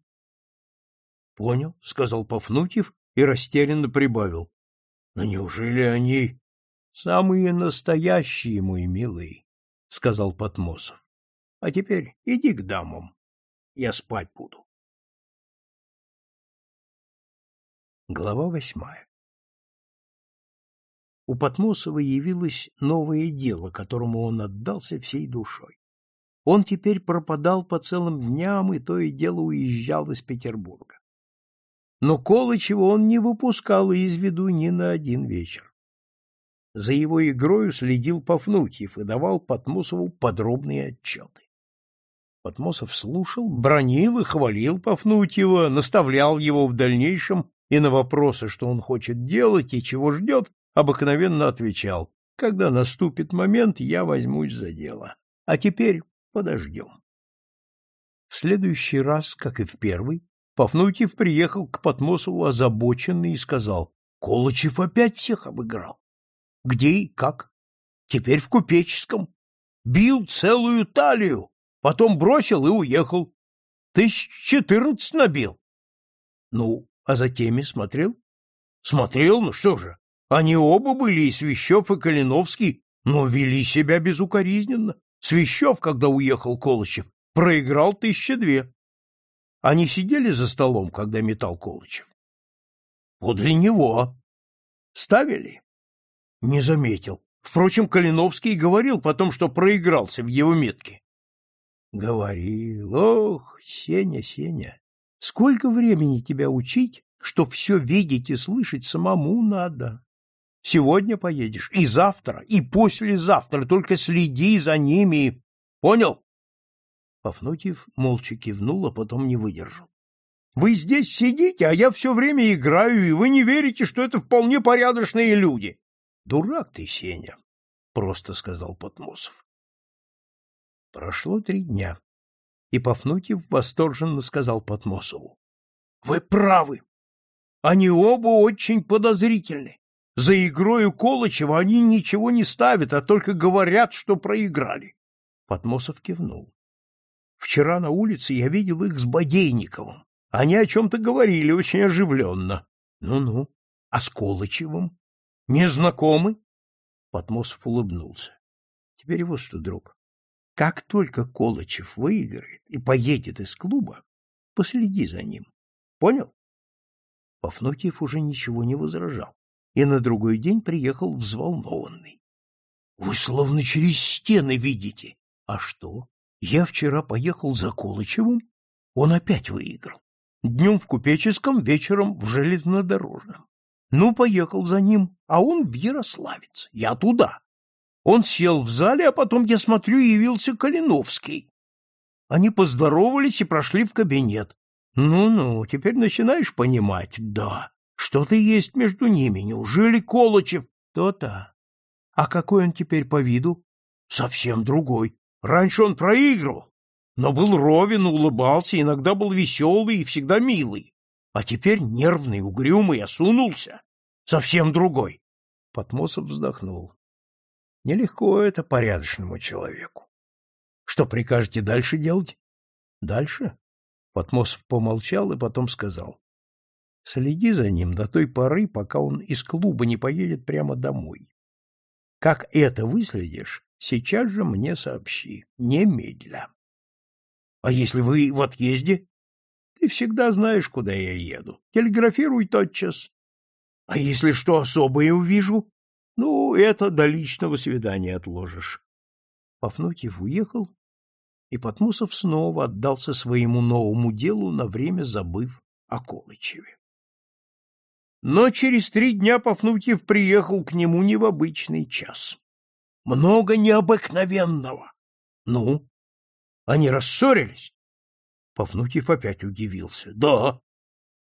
— Понял, — сказал Пафнутьев и растерянно прибавил. — Но неужели они... — Самые настоящие, мой милый, — сказал Потмосов. — А теперь иди к дамам. Я спать буду. Глава восьмая У Потмосова явилось новое дело, которому он отдался всей душой. Он теперь пропадал по целым дням и то и дело уезжал из Петербурга. Но Колычева он не выпускал из виду ни на один вечер. За его игрою следил Пафнутьев и давал Потмосову подробные отчеты. Потмосов слушал, бронил и хвалил Пафнутьева, наставлял его в дальнейшем и на вопросы, что он хочет делать и чего ждет, обыкновенно отвечал, когда наступит момент, я возьмусь за дело. А теперь Подождем. В следующий раз, как и в первый, Пафнутьев приехал к Потмосову озабоченный и сказал, Колычев опять всех обыграл. Где и как? Теперь в купеческом. Бил целую талию, потом бросил и уехал. Тысяч четырнадцать набил. Ну, а за теми смотрел? Смотрел, ну что же, они оба были, и Свящев, и Калиновский, но вели себя безукоризненно. Свящев, когда уехал Колычев, проиграл тысяча две. Они сидели за столом, когда метал Колычев. Подле него. Ставили? Не заметил. Впрочем, Калиновский говорил потом, что проигрался в его метке. Говорил. Ох, Сеня, Сеня, сколько времени тебя учить, что все видеть и слышать самому надо? Сегодня поедешь, и завтра, и послезавтра, только следи за ними. Понял? Пафнутьев молча кивнул, а потом не выдержал. — Вы здесь сидите, а я все время играю, и вы не верите, что это вполне порядочные люди. — Дурак ты, Сеня, — просто сказал Потмосов. Прошло три дня, и Пафнутьев восторженно сказал Потмосову. — Вы правы. Они оба очень подозрительны. За игрою Колычева они ничего не ставят, а только говорят, что проиграли. Потмосов кивнул. Вчера на улице я видел их с Бодейниковым. Они о чем-то говорили очень оживленно. Ну-ну, а с Колычевым? Не знакомы? Потмосов улыбнулся. Теперь вот что, друг. Как только Колычев выиграет и поедет из клуба, последи за ним. Понял? Пафнутьев уже ничего не возражал и на другой день приехал взволнованный. — Вы словно через стены видите. А что? Я вчера поехал за Колычевым, он опять выиграл. Днем в Купеческом, вечером в Железнодорожном. Ну, поехал за ним, а он в Ярославец. Я туда. Он сел в зале, а потом, я смотрю, явился Калиновский. Они поздоровались и прошли в кабинет. Ну-ну, теперь начинаешь понимать, да. Что-то есть между ними. Неужели Колычев? То-то. А какой он теперь по виду? Совсем другой. Раньше он проигрывал, но был ровен, улыбался, иногда был веселый и всегда милый. А теперь нервный, угрюмый, осунулся. Совсем другой. Потмосов вздохнул. Нелегко это порядочному человеку. Что прикажете дальше делать? Дальше? Потмосов помолчал и потом сказал. Следи за ним до той поры, пока он из клуба не поедет прямо домой. Как это выследишь, сейчас же мне сообщи, немедля. А если вы в отъезде? Ты всегда знаешь, куда я еду. Телеграфируй тотчас. А если что особое увижу? Ну, это до личного свидания отложишь. Пафнутьев уехал, и Потмусов снова отдался своему новому делу, на время забыв о Колычеве. Но через три дня Пафнутьев приехал к нему не в обычный час. Много необыкновенного. Ну, они рассорились? Пафнутьев опять удивился. Да.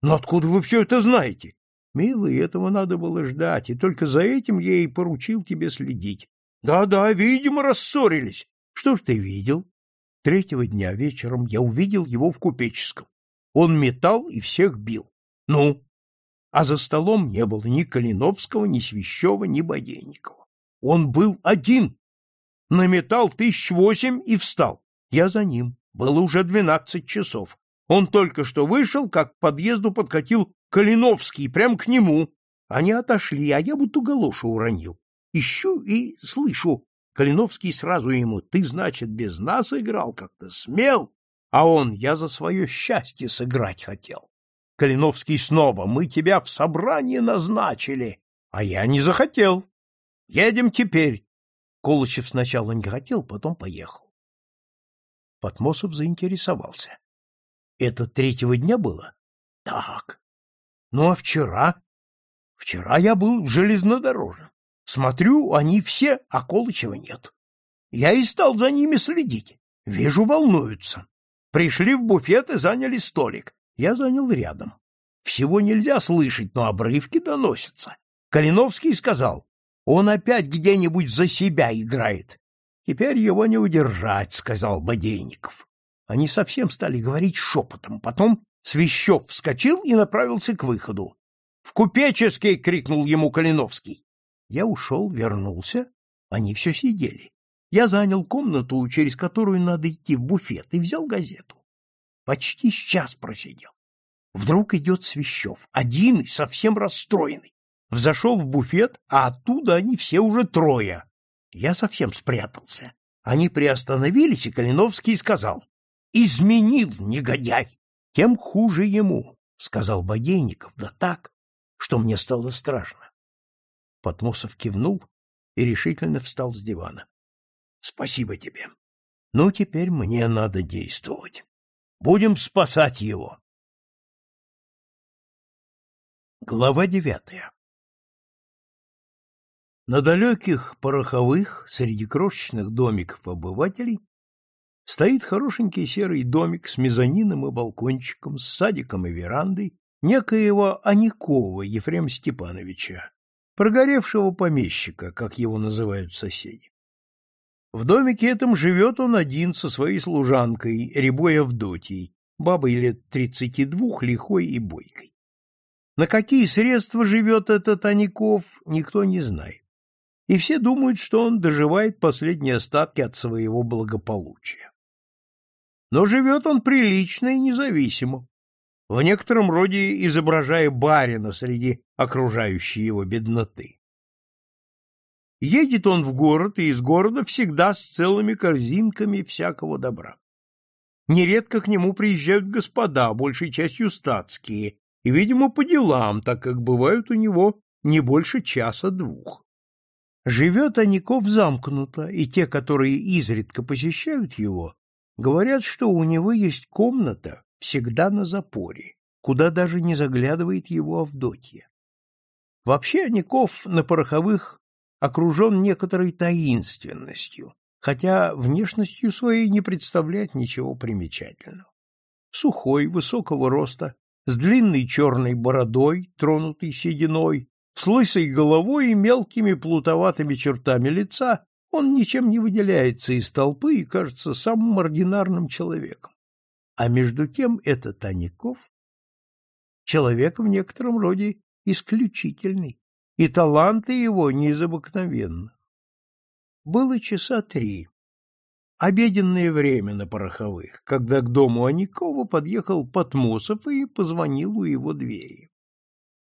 Но откуда вы все это знаете? Милый, этого надо было ждать, и только за этим я и поручил тебе следить. Да-да, видимо, рассорились. Что ж ты видел? Третьего дня вечером я увидел его в купеческом. Он метал и всех бил. Ну, а за столом не было ни Калиновского, ни Свящева, ни Бодейникова. Он был один. Наметал тысяч восемь и встал. Я за ним. Было уже двенадцать часов. Он только что вышел, как к подъезду подкатил Калиновский, прям к нему. Они отошли, а я будто галошу уронил. Ищу и слышу. Калиновский сразу ему, ты, значит, без нас играл, как-то смел. А он, я за свое счастье сыграть хотел. Калиновский снова. Мы тебя в собрание назначили. А я не захотел. Едем теперь. Колычев сначала не хотел, потом поехал. Потмосов заинтересовался. Это третьего дня было? Так. Ну а вчера? Вчера я был в железнодорожном. Смотрю, они все, а Колычева нет. Я и стал за ними следить. Вижу, волнуются. Пришли в буфет и заняли столик. Я занял рядом. Всего нельзя слышать, но обрывки доносятся. Калиновский сказал, он опять где-нибудь за себя играет. Теперь его не удержать, сказал Бодейников. Они совсем стали говорить шепотом. Потом Свящев вскочил и направился к выходу. «В купеческий!» — крикнул ему Калиновский. Я ушел, вернулся. Они все сидели. Я занял комнату, через которую надо идти в буфет, и взял газету. Почти час просидел. Вдруг идет Свящев, один и совсем расстроенный. Взошел в буфет, а оттуда они все уже трое. Я совсем спрятался. Они приостановились, и Калиновский сказал, «Изменил, негодяй! Тем хуже ему», — сказал Бодейников, да так, что мне стало страшно. Потмосов кивнул и решительно встал с дивана. — Спасибо тебе. Ну, теперь мне надо действовать. Будем спасать его. Глава девятая На далеких пороховых, среди крошечных домиков обывателей, стоит хорошенький серый домик с мезонином и балкончиком, с садиком и верандой некоего Аникова Ефрема Степановича, прогоревшего помещика, как его называют соседи. В домике этом живет он один со своей служанкой, Рябой Авдотьей, бабой лет тридцати двух, лихой и бойкой. На какие средства живет этот Аников, никто не знает. И все думают, что он доживает последние остатки от своего благополучия. Но живет он прилично и независимо, в некотором роде изображая барина среди окружающей его бедноты. Едет он в город и из города всегда с целыми корзинками всякого добра. Нередко к нему приезжают господа, большей частью статские, и, видимо, по делам, так как бывают у него не больше часа-двух. Живет Аников замкнуто, и те, которые изредка посещают его, говорят, что у него есть комната всегда на запоре, куда даже не заглядывает его Авдотья. Вообще Аников на пороховых окружен некоторой таинственностью, хотя внешностью своей не представляет ничего примечательного. Сухой, высокого роста, с длинной черной бородой, тронутой сединой, с лысой головой и мелкими плутоватыми чертами лица, он ничем не выделяется из толпы и кажется самым ординарным человеком. А между тем этот Таников — человек в некотором роде исключительный, и таланты его не. Было часа три, обеденное время на Пороховых, когда к дому Аникова подъехал Потмосов и позвонил у его двери.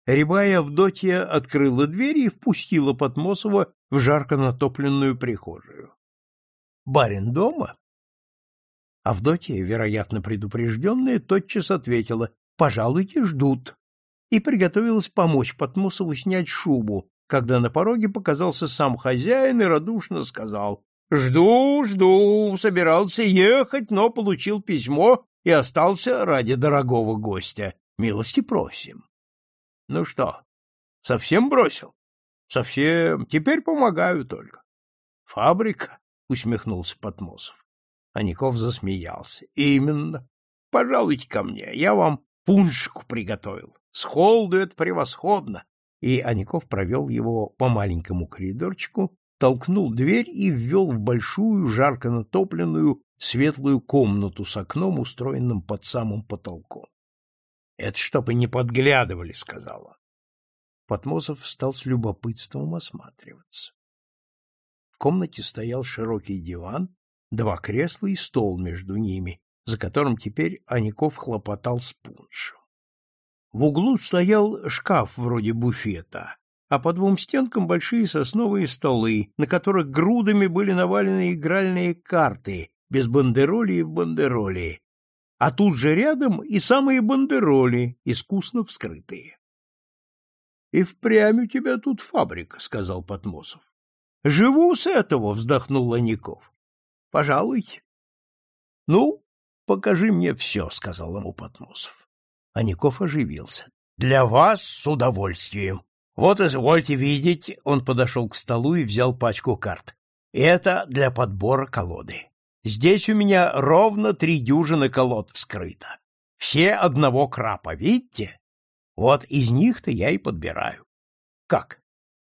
Рябая Авдотья открыла дверь и впустила Потмосова в жарко натопленную прихожую. — Барин дома? Авдотья, вероятно предупрежденная, тотчас ответила «Пожалуйте, ждут» и приготовилась помочь Потмосову снять шубу, когда на пороге показался сам хозяин и радушно сказал Жду, жду, собирался ехать, но получил письмо и остался ради дорогого гостя. Милости просим. Ну что, совсем бросил? Совсем. Теперь помогаю только. Фабрика? Усмехнулся Потмосов. Аников засмеялся. Именно. Пожалуйте ко мне, я вам пуншку приготовил. С холоду это превосходно. И Аников провел его по маленькому коридорчику, толкнул дверь и ввел в большую, жарко натопленную, светлую комнату с окном, устроенным под самым потолком. — Это чтобы не подглядывали, — сказала. Потмосов стал с любопытством осматриваться. В комнате стоял широкий диван, два кресла и стол между ними, за которым теперь Аников хлопотал с пуншем. В углу стоял шкаф вроде буфета, а по двум стенкам большие сосновые столы, на которых грудами были навалены игральные карты, без бандероли и в бандероли, а тут же рядом и самые бандероли, искусно вскрытые. — И впрямь у тебя тут фабрика, — сказал Потмосов. — Живу с этого, — вздохнул Лаников. — Пожалуйте. — Ну, покажи мне все, — сказал ему Потмосов. Аников оживился. — Для вас с удовольствием. Вот извольте видеть, он подошел к столу и взял пачку карт. Это для подбора колоды. Здесь у меня ровно три дюжины колод вскрыто. Все одного крапа, видите? Вот из них-то я и подбираю. Как?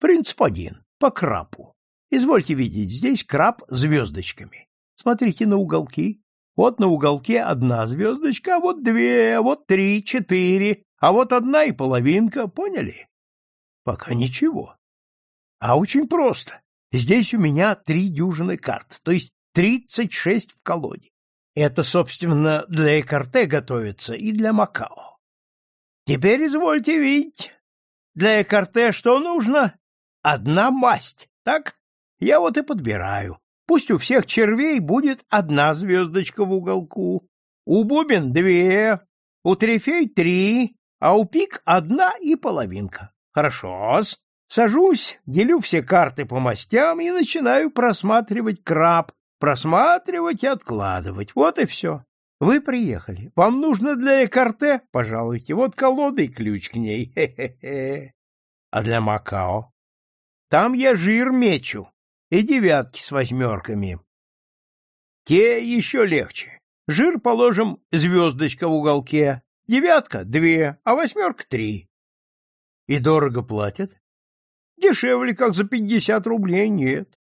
Принцип один, по крапу. Извольте видеть, здесь краб звездочками. Смотрите на уголки. Вот на уголке одна звездочка, а вот две, а вот три, четыре, а вот одна и половинка, поняли? Пока ничего. А очень просто. Здесь у меня три дюжины карт, то есть тридцать шесть в колоде. Это, собственно, для Экарте готовится и для Макао. Теперь извольте видеть. Для Экарте что нужно? Одна масть, так? Я вот и подбираю. Пусть у всех червей будет одна звездочка в уголку. У бубен две, у трефей три, а у пик одна и половинка. Хорошо-с. Сажусь, делю все карты по мастям и начинаю просматривать краб, просматривать и откладывать. Вот и все. Вы приехали. Вам нужно для Экарте? Пожалуйте. Вот колода и ключ к ней. Хе-хе-хе. А для Макао? Там я жир мечу и девятки с восьмерками. Те еще легче. Жир, положим, звездочка в уголке, девятка — две, а восьмерка — три. И дорого платят? Дешевле, как за пятьдесят рублей, нет.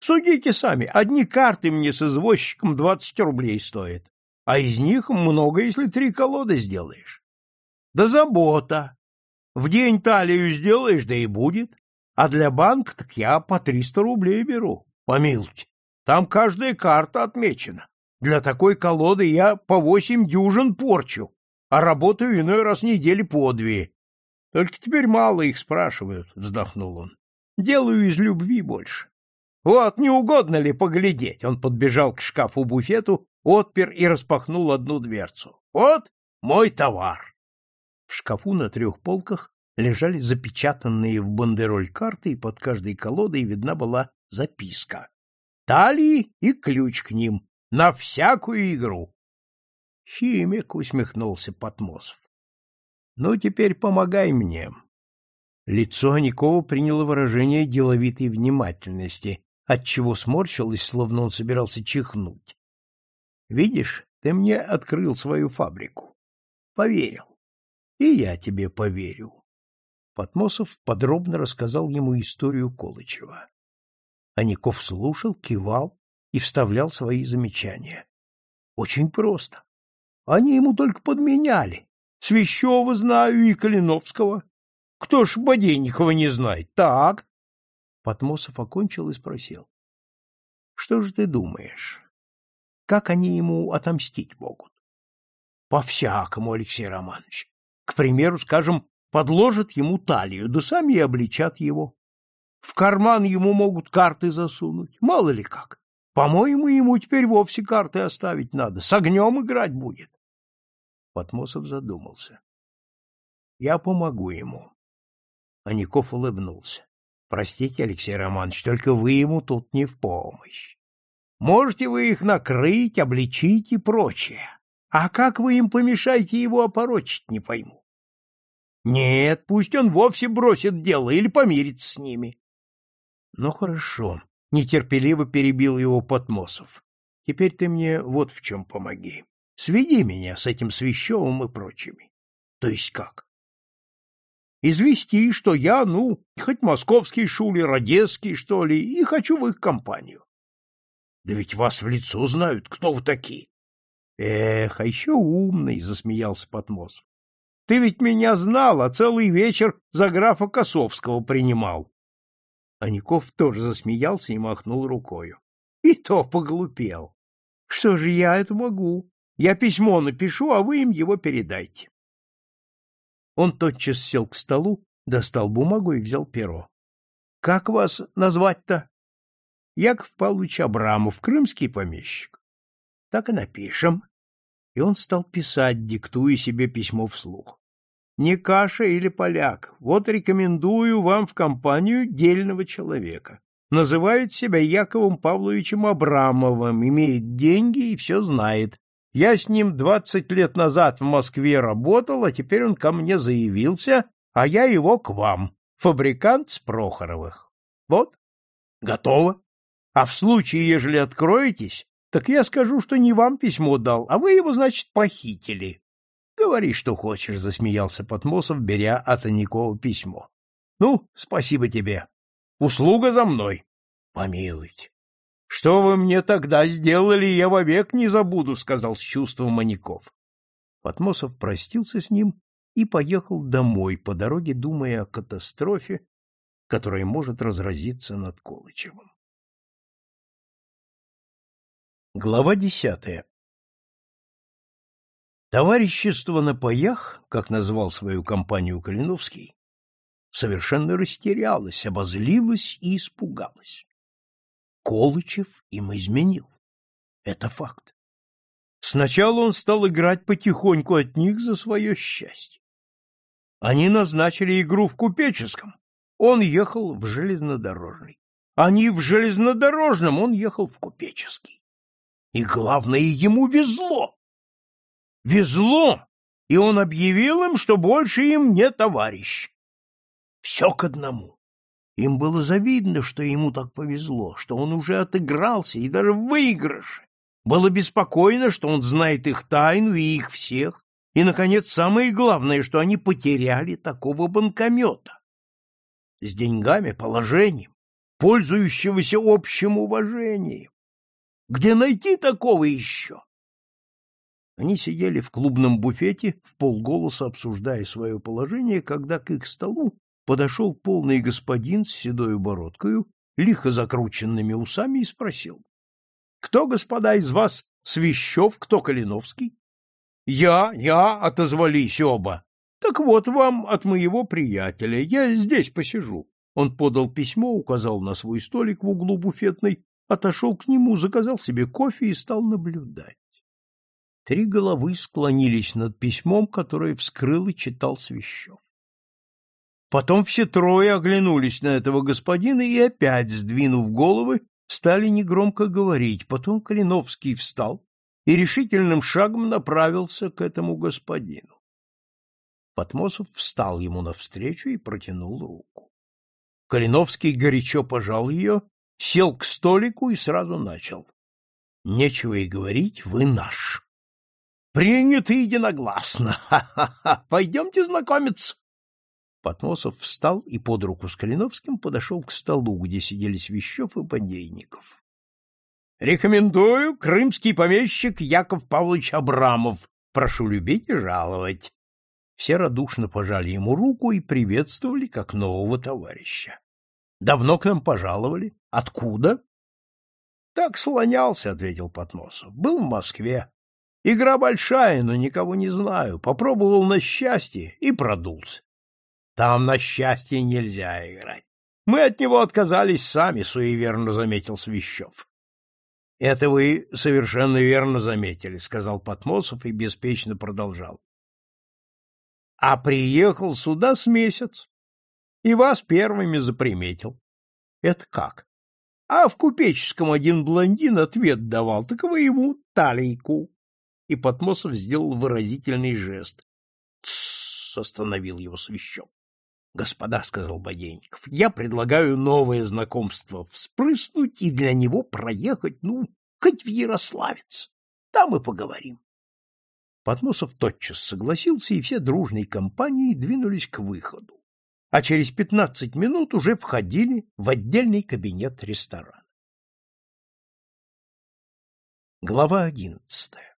Судите сами, одни карты мне с извозчиком двадцать рублей стоят, а из них много, если три колоды сделаешь. Да забота. В день талию сделаешь, да и будет. А для банка так я по триста рублей беру. Помилуйте, там каждая карта отмечена. Для такой колоды я по восемь дюжин порчу, а работаю иной раз недели по две. Только теперь мало их спрашивают, — вздохнул он. Делаю из любви больше. Вот, не угодно ли поглядеть? Он подбежал к шкафу-буфету, отпер и распахнул одну дверцу. Вот мой товар. В шкафу на трех полках лежали запечатанные в бандероль карты, и под каждой колодой видна была записка. Талии и ключ к ним, на всякую игру. Химик усмехнулся Потмосов. Ну, теперь помогай мне. Лицо Аникова приняло выражение деловитой внимательности, отчего сморщилось, словно он собирался чихнуть. Видишь, ты мне открыл свою фабрику. Поверил. И я тебе поверю. Потмосов подробно рассказал ему историю Колычева. Аников слушал, кивал и вставлял свои замечания. Очень просто. Они ему только подменяли. Свящева знаю и Калиновского. Кто ж Бодейникова не знает? Так. Потмосов окончил и спросил. Что же ты думаешь? Как они ему отомстить могут? По-всякому, Алексей Романович. К примеру, скажем, подложат ему талию, да сами и обличат его. В карман ему могут карты засунуть, мало ли как. По-моему, ему теперь вовсе карты оставить надо, с огнем играть будет. Потмосов задумался. Я помогу ему. Аников улыбнулся. Простите, Алексей Романович, только вы ему тут не в помощь. Можете вы их накрыть, обличить и прочее. А как вы им помешаете его опорочить, не пойму. Нет, пусть он вовсе бросит дело или помирится с ними. Ну хорошо, нетерпеливо перебил его Потмосов. Теперь ты мне вот в чем помоги. Сведи меня с этим Свящевым и прочими. То есть как? Извести, что я, ну, хоть московский шулер, одесский, что ли, и хочу в их компанию. Да ведь вас в лицо знают, кто вы такие. Эх, а еще умный, засмеялся Потмосов. Ты ведь меня знал, а целый вечер за графа Косовского принимал. Аников тоже засмеялся и махнул рукою. И то поглупел. Что же я это могу? Я письмо напишу, а вы им его передайте. Он тотчас сел к столу, достал бумагу и взял перо. — Как вас назвать-то? — Яков Павлович Абрамов, крымский помещик. — Так и напишем. И он стал писать, диктуя себе письмо вслух не каша или поляк. Вот рекомендую вам в компанию дельного человека. Называет себя Яковом Павловичем Абрамовым, имеет деньги и все знает. Я с ним двадцать лет назад в Москве работал, а теперь он ко мне заявился, а я его к вам, фабрикант с Прохоровых. Вот, готово. А в случае, ежели откроетесь, так я скажу, что не вам письмо дал, а вы его, значит, похитили. — Говори, что хочешь, — засмеялся Потмосов, беря от письмо. — Ну, спасибо тебе. Услуга за мной. Помилуйте. — Что вы мне тогда сделали, я вовек не забуду, — сказал с чувством Маников. Потмосов простился с ним и поехал домой, по дороге думая о катастрофе, которая может разразиться над Колычевым. Глава десятая Товарищество на паях, как назвал свою компанию Калиновский, совершенно растерялось, обозлилось и испугалось. Колычев им изменил. Это факт. Сначала он стал играть потихоньку от них за свое счастье. Они назначили игру в купеческом, он ехал в железнодорожный. Они в железнодорожном, он ехал в купеческий. И главное, ему везло. Везло, и он объявил им, что больше им не товарищ. Все к одному. Им было завидно, что ему так повезло, что он уже отыгрался и даже в выигрыше. Было беспокойно, что он знает их тайну и их всех, и, наконец, самое главное, что они потеряли такого банкомета. С деньгами, положением, пользующегося общим уважением. Где найти такого еще? Они сидели в клубном буфете, в полголоса обсуждая свое положение, когда к их столу подошел полный господин с седой бородкою, лихо закрученными усами и спросил. — Кто, господа, из вас Свящев, кто Калиновский? — Я, я, — отозвались оба. — Так вот вам от моего приятеля, я здесь посижу. Он подал письмо, указал на свой столик в углу буфетной, отошел к нему, заказал себе кофе и стал наблюдать. Три головы склонились над письмом, которое вскрыл и читал Свящев. Потом все трое оглянулись на этого господина и опять, сдвинув головы, стали негромко говорить. Потом Калиновский встал и решительным шагом направился к этому господину. Потмосов встал ему навстречу и протянул руку. Калиновский горячо пожал ее, сел к столику и сразу начал. — Нечего и говорить, вы наш. Принято единогласно. Ха-ха-ха. Пойдемте знакомиться. Потмосов встал и под руку с Калиновским подошел к столу, где сидели Свящев и Подейников. Рекомендую крымский помещик Яков Павлович Абрамов. Прошу любить и жаловать. Все радушно пожали ему руку и приветствовали как нового товарища. Давно к нам пожаловали? Откуда? Так слонялся, ответил Потмосов. Был в Москве. Игра большая, но никого не знаю. Попробовал на счастье и продулся. Там на счастье нельзя играть. Мы от него отказались сами, суеверно заметил Свящев. Это вы совершенно верно заметили, сказал Потмосов и беспечно продолжал. А приехал сюда с месяц и вас первыми заприметил. Это как? А в купеческом один блондин ответ давал, так вы ему талийку и Потмосов сделал выразительный жест. «Тссс!» — остановил его Свящев. «Господа», — сказал Бодейников, — «я предлагаю новое знакомство вспрыснуть и для него проехать, ну, хоть в Ярославец. Там и поговорим». Потмосов тотчас согласился, и все дружной компанией двинулись к выходу. А через пятнадцать минут уже входили в отдельный кабинет ресторана. Глава одиннадцатая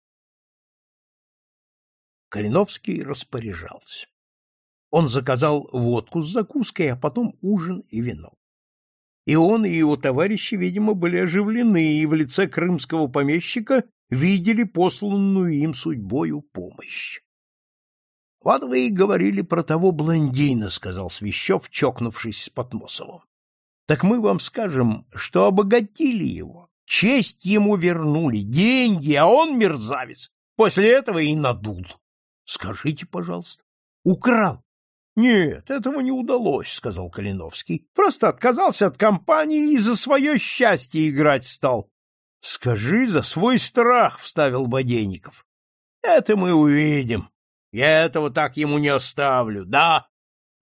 Калиновский распоряжался. Он заказал водку с закуской, а потом ужин и вино. И он, и его товарищи, видимо, были оживлены, и в лице крымского помещика видели посланную им судьбою помощь. — Вот вы и говорили про того блондина, — сказал Свящев, чокнувшись с Потмосовым. — Так мы вам скажем, что обогатили его, честь ему вернули, деньги, а он, мерзавец, после этого и надул. Скажите, пожалуйста. Украл. Нет, этого не удалось, сказал Калиновский. Просто отказался от компании и за свое счастье играть стал. Скажи за свой страх, вставил Бодейников. Это мы увидим. Я этого так ему не оставлю, да?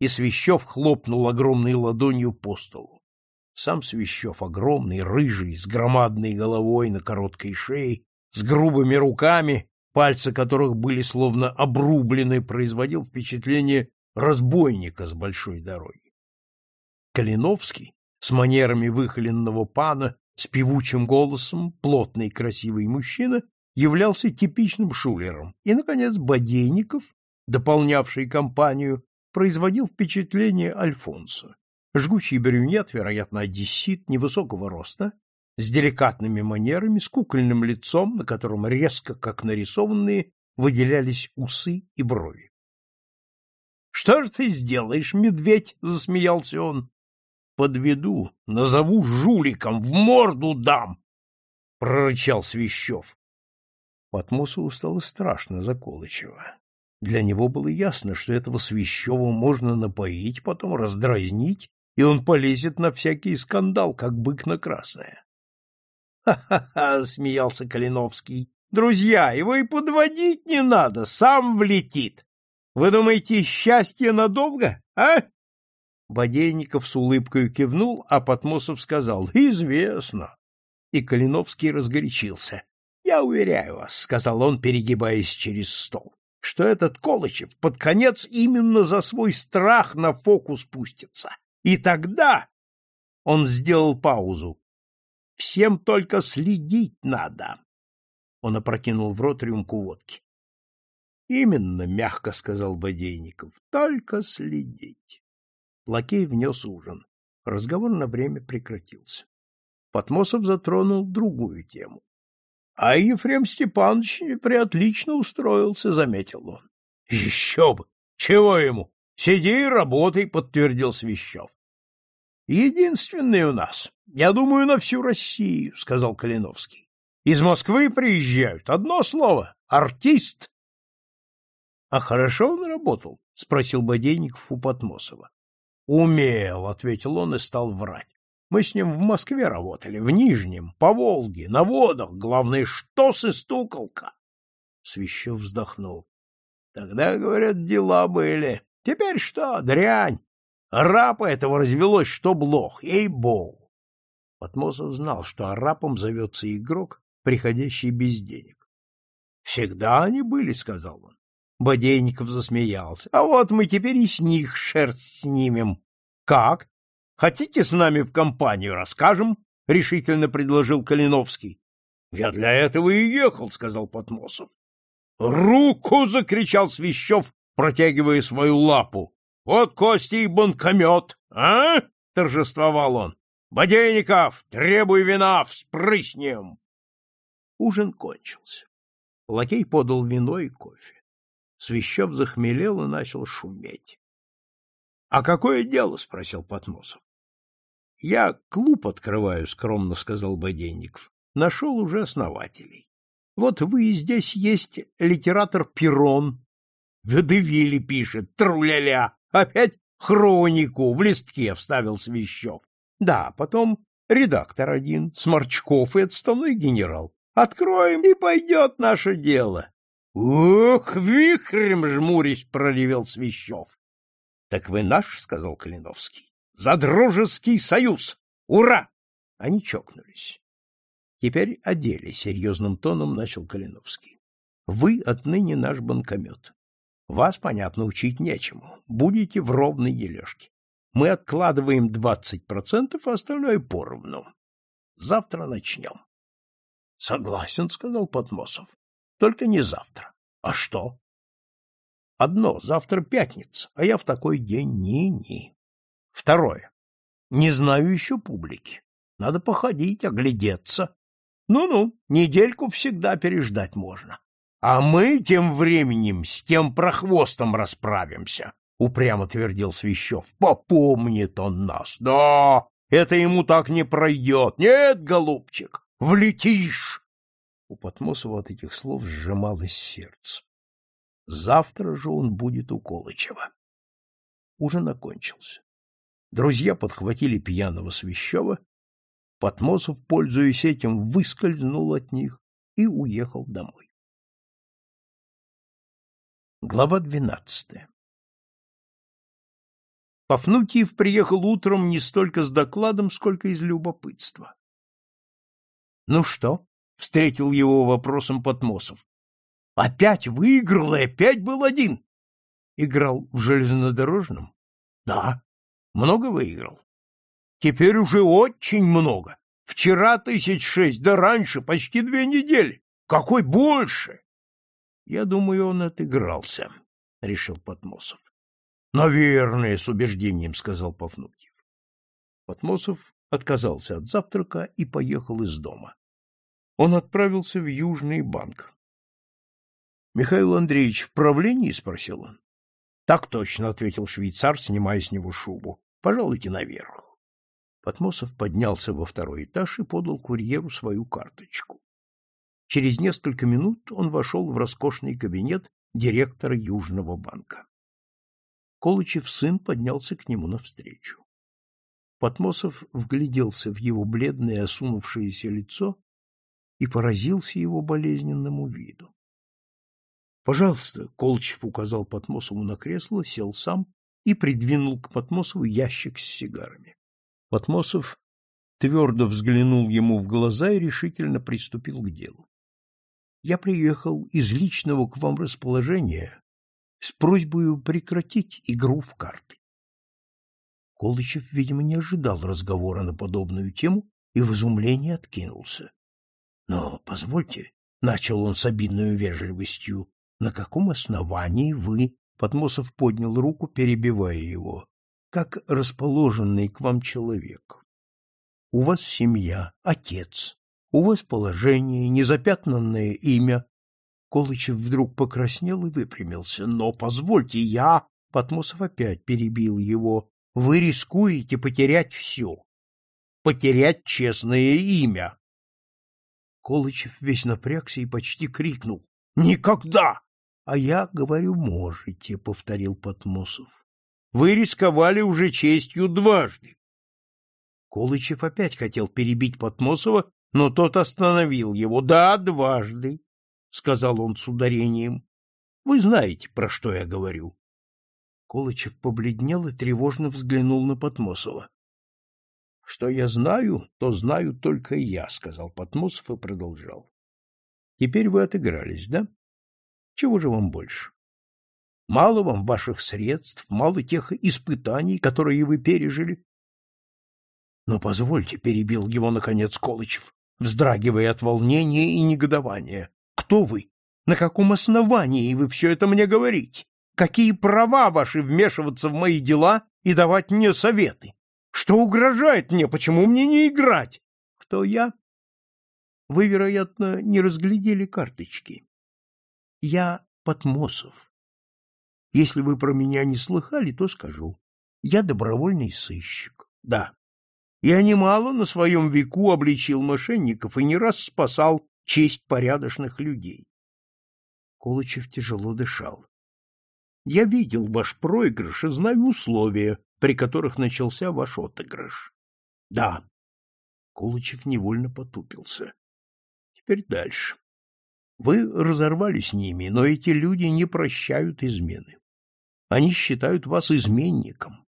И Свящев хлопнул огромной ладонью по столу. Сам Свящев, огромный, рыжий, с громадной головой на короткой шее, с грубыми руками, пальцы которых были словно обрублены, производил впечатление разбойника с большой дороги. Калиновский, с манерами выхоленного пана, с певучим голосом, плотный красивый мужчина, являлся типичным шулером, и, наконец, Бодейников, дополнявший компанию, производил впечатление Альфонса. Жгучий брюнет, вероятно, одессит, невысокого роста, с деликатными манерами, с кукольным лицом, на котором резко, как нарисованные, выделялись усы и брови. — Что же ты сделаешь, медведь? — засмеялся он. — Подведу, назову жуликом, в морду дам! — прорычал Свящев. Потмосову стало страшно за Колычева. Для него было ясно, что этого Свящева можно напоить, потом раздразнить, и он полезет на всякий скандал, как бык на красное. Ха-ха-ха, смеялся Калиновский. Друзья, его и подводить не надо, сам влетит. Вы думаете, счастье надолго, а? Бодейников с улыбкой кивнул, а Потмосов сказал: "Известно". И Калиновский разгорячился. Я уверяю вас, — сказал он, перегибаясь через стол, — что этот Колычев под конец именно за свой страх на фокус пустится. И тогда он сделал паузу. Всем только следить надо. Он опрокинул в рот рюмку водки. — Именно, — мягко сказал Бодейников, — только следить. Лакей внес ужин. Разговор на время прекратился. Потмосов затронул другую тему. — А Ефрем Степанович приотлично устроился, — заметил он. — Еще бы! Чего ему? Сиди и работай, — подтвердил Свящев. — Единственный у нас. Я думаю, на всю Россию, — сказал Калиновский. — Из Москвы приезжают. Одно слово — артист. — А хорошо он работал? — спросил Бодейников у Потмосова. — Умел, — ответил он и стал врать. Мы с ним в Москве работали, в Нижнем, по Волге, на водах. Главное, что и стуколка. Свящев вздохнул. Тогда, говорят, дела были. Теперь что, дрянь. Арапа этого развелось, что блох, ей-богу. Потмосов знал, что арапом зовется игрок, приходящий без денег. — Всегда они были, — сказал он. Бодейников засмеялся. — А вот мы теперь и с них шерсть снимем. — Как? Хотите с нами в компанию расскажем? — решительно предложил Калиновский. — Я для этого и ехал, — сказал Потмосов. — Руку! — закричал Свящев, протягивая свою лапу. — Вот кости и банкомет, а? — торжествовал он. — Бодейников, требуй вина, вспрыснем! Ужин кончился. Лакей подал вино и кофе. Свящев захмелел и начал шуметь. — А какое дело? — спросил Потмосов. — Я клуб открываю, — скромно сказал Бодейников. Нашел уже основателей. Вот вы здесь есть литератор Перрон, Ведевили пишет, труляля, опять хронику в листке вставил Свящев. Да, потом редактор один, Сморчков и отставной генерал. Откроем, и пойдет наше дело. Ух, вихрем жмурясь, проревел Свящев. Так вы наш, сказал Калиновский. За дружеский союз! Ура! Они чокнулись. Теперь о деле, серьезным тоном начал Калиновский. Вы отныне наш банкомет. Вас, понятно, учить нечему. Будете в ровной дележке. Мы откладываем двадцать процентов, а остальное поровну. Завтра начнем. — Согласен, — сказал Потмосов. — Только не завтра. — А что? — Одно, завтра пятница, а я в такой день ни-ни. Второе. Не знаю еще публики. Надо походить, оглядеться. Ну-ну, недельку всегда переждать можно. А мы тем временем с тем прохвостом расправимся, — упрямо твердил Свящев. — Попомнит он нас. Да, это ему так не пройдет. Нет, голубчик, влетишь. У Потмосова от этих слов сжималось сердце. Завтра же он будет у Колычева. Ужин окончился. Друзья подхватили пьяного Свящева. Потмосов, пользуясь этим, выскользнул от них и уехал домой. Глава двенадцатая Пафнутьев приехал утром не столько с докладом, сколько из любопытства. — Ну что? — встретил его вопросом Потмосов. — Опять выиграл и опять был один. — Играл в железнодорожном? — Да. — Много выиграл? — Теперь уже очень много. Вчера тысяч шесть, да раньше почти две недели. Какой больше? Я думаю, он отыгрался, — решил Потмосов. — Наверное, с убеждением, — сказал Пафнутьев. Потмосов отказался от завтрака и поехал из дома. Он отправился в Южный банк. — Михаил Андреевич в правлении? — спросил он. — Так точно, — ответил швейцар, снимая с него шубу. — Пожалуйте наверх. Потмосов поднялся во второй этаж и подал курьеру свою карточку. Через несколько минут он вошел в роскошный кабинет директора Южного банка. Колычев сын поднялся к нему навстречу. Потмосов вгляделся в его бледное осунувшееся лицо и поразился его болезненному виду. — Пожалуйста, — Колычев указал Потмосову на кресло, сел сам и придвинул к Потмосову ящик с сигарами. Потмосов твердо взглянул ему в глаза и решительно приступил к делу. Я приехал из личного к вам расположения с просьбой прекратить игру в карты. Колычев, видимо, не ожидал разговора на подобную тему и в изумлении откинулся. — Но, позвольте, — начал он с обидной вежливостью, — на каком основании вы... Подмосов поднял руку, перебивая его. — Как расположенный к вам человек. У вас семья, отец, у вас положение, незапятнанное имя. Колычев вдруг покраснел и выпрямился. — Но позвольте, я... Потмосов опять перебил его. — Вы рискуете потерять все потерять честное имя. Колычев весь напрягся и почти крикнул. — Никогда! — А я говорю, можете, — повторил Потмосов. — Вы рисковали уже честью дважды. Колычев опять хотел перебить Потмосова, но тот остановил его. — Да, дважды, — сказал он с ударением. — Вы знаете, про что я говорю. Колычев побледнел и тревожно взглянул на Потмосова. — Что я знаю, то знаю только я, — сказал Потмосов и продолжал. — Теперь вы отыгрались, да? Чего же вам больше? Мало вам ваших средств, мало тех испытаний, которые вы пережили? — Но позвольте, — перебил его, наконец, Колычев, вздрагивая от волнения и негодования. — Кто вы? На каком основании вы все это мне говорите? Какие права ваши вмешиваться в мои дела и давать мне советы? Что угрожает мне? Почему мне не играть? Кто я? Вы, вероятно, не разглядели карточки. Я Потмосов. Если вы про меня не слыхали, то скажу. Я добровольный сыщик. Да. Я немало на своем веку обличил мошенников и не раз спасал честь порядочных людей. Колычев тяжело дышал. Я видел ваш проигрыш и знаю условия, при которых начался ваш отыгрыш. Да. Колычев невольно потупился. Теперь дальше. Вы разорвали с ними, но эти люди не прощают измены. Они считают вас изменником.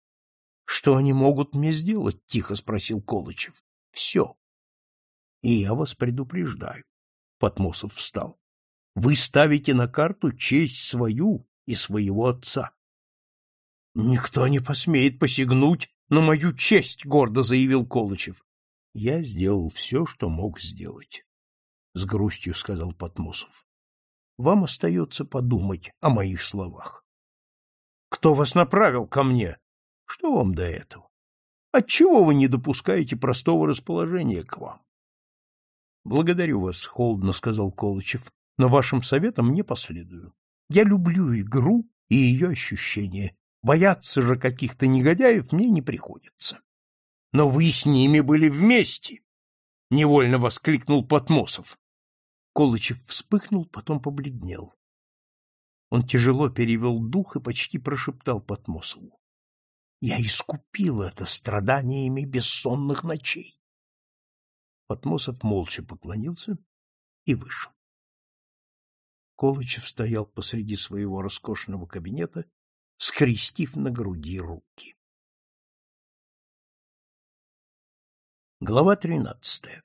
Что они могут мне сделать? Тихо спросил Колычев. Все. И я вас предупреждаю. Потмосов встал. Вы ставите на карту честь свою и своего отца. Никто не посмеет посягнуть на мою честь, гордо заявил Колычев. Я сделал все, что мог сделать, с грустью сказал Потмосов. Вам остается подумать о моих словах. Кто вас направил ко мне? Что вам до этого? Отчего вы не допускаете простого расположения к вам? Благодарю вас, холодно сказал Колычев, но вашим советам не последую. Я люблю игру и ее ощущения, Бояться же каких-то негодяев мне не приходится. Но вы с ними были вместе, — невольно воскликнул Потмосов. Колычев вспыхнул, потом побледнел. Он тяжело перевел дух и почти прошептал Потмосову. Я искупил это страданиями бессонных ночей. Потмосов молча поклонился и вышел. Колычев стоял посреди своего роскошного кабинета скрестив на груди руки. Глава тринадцатая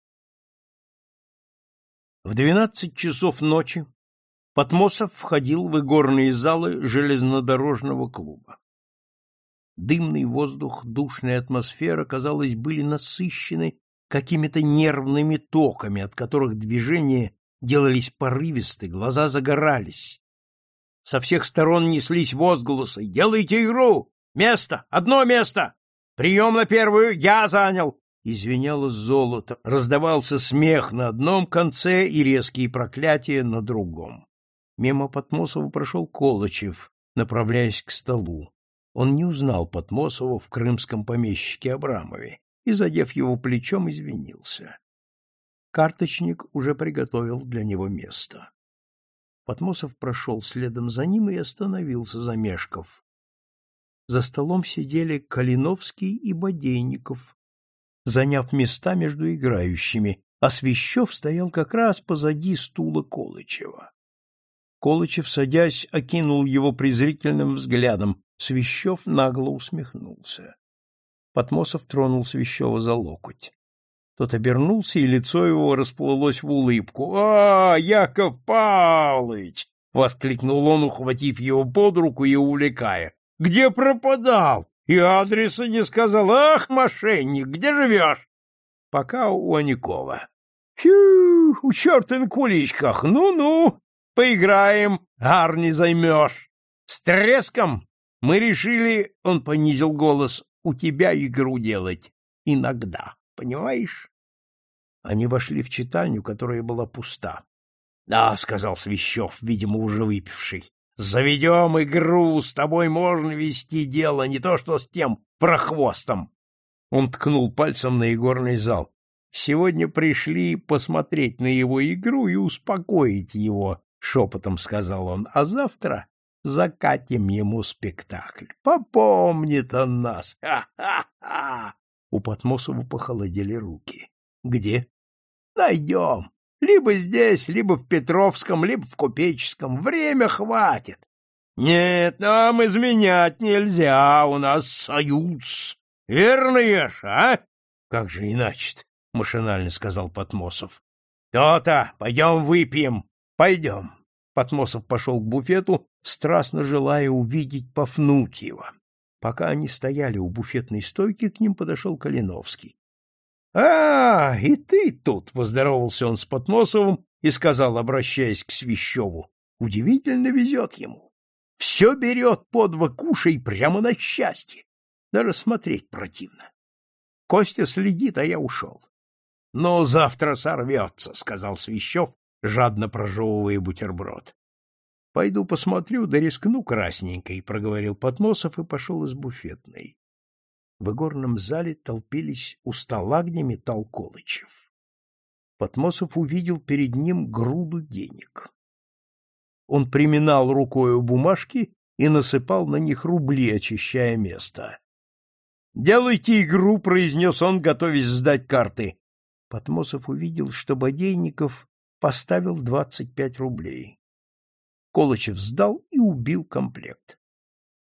В двенадцать часов ночи Потмосов входил в игорные залы железнодорожного клуба. Дымный воздух, душная атмосфера, казалось, были насыщены какими-то нервными токами, от которых движения делались порывисты, глаза загорались, со всех сторон неслись возгласы. «Делайте игру! Место! Одно место! Прием на первую я занял!» Извинялось золото, раздавался смех на одном конце и резкие проклятия на другом. Мимо Потмосова прошел Колычев, направляясь к столу. Он не узнал Потмосова в крымском помещике Абрамове и, задев его плечом, извинился. Карточник уже приготовил для него место. Потмосов прошел следом за ним и остановился, замешков. За столом сидели Калиновский и Бодейников, заняв места между играющими, а Свящев стоял как раз позади стула Колычева. Колычев, садясь, окинул его презрительным взглядом. Свящев нагло усмехнулся. Потмосов тронул Свящева за локоть. Тот обернулся, и лицо его расплылось в улыбку. — А, Яков Павлович! — воскликнул он, ухватив его под руку и увлекая. — Где пропадал? И адреса не сказал. Ах, мошенник, где живешь? — Пока у Аникова. — Фью, у черта на куличках. Ну-ну, поиграем, ар не займешь. С треском мы решили, — он понизил голос, — у тебя игру делать. Иногда, понимаешь? Они вошли в читальню, которая была пуста. — Да, — сказал Свящев, видимо, уже выпивший, — заведем игру, с тобой можно вести дело, не то что с тем прохвостом. Он ткнул пальцем на игорный зал. — Сегодня пришли посмотреть на его игру и успокоить его, — шепотом сказал он, — а завтра закатим ему спектакль. Попомнит он нас. Ха-ха-ха! У Потмосова похолодели руки. Где? Найдем. Либо здесь, либо в Петровском, либо в Купеческом. Время хватит. Нет, нам изменять нельзя, у нас союз. Верно, Ешь, а? Как же иначе-то? Машинально сказал Потмосов. То-то, пойдем выпьем. Пойдем. Потмосов пошел к буфету, страстно желая увидеть Пафнутьева. Пока они стояли у буфетной стойки, к ним подошел Калиновский. — А, и ты тут! — поздоровался он с Потмосовым и сказал, обращаясь к Свящеву. — Удивительно везет ему. Все берет по два кушай прямо на счастье. Даже смотреть противно. Костя следит, а я ушел. — Ну, завтра сорвется, — сказал Свящев, жадно прожевывая бутерброд. — Пойду посмотрю, да рискну красненькой, — проговорил Потмосов и пошел из буфетной. В игорном зале толпились у стола, где метал Колычев. Потмосов увидел перед ним груду денег. Он приминал рукою бумажки и насыпал на них рубли, очищая место. — Делайте игру, — произнес он, готовясь сдать карты. Потмосов увидел, что Бодейников поставил двадцать пять рублей. Колычев сдал и убил комплект.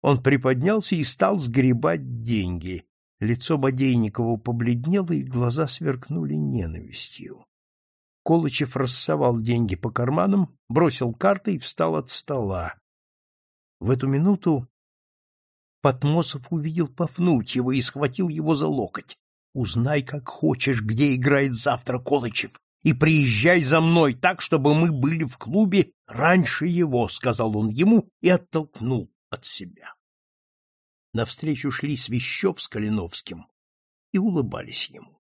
Он приподнялся и стал сгребать деньги. Лицо Бодейникова побледнело, и глаза сверкнули ненавистью. Колычев рассовал деньги по карманам, бросил карты и встал от стола. В эту минуту Потмосов увидел Пафнутьева и схватил его за локоть. — Узнай, как хочешь, где играет завтра Колычев, и приезжай за мной так, чтобы мы были в клубе раньше его, — сказал он ему и оттолкнул от себя. Навстречу шли Свящев с Калиновским и улыбались ему.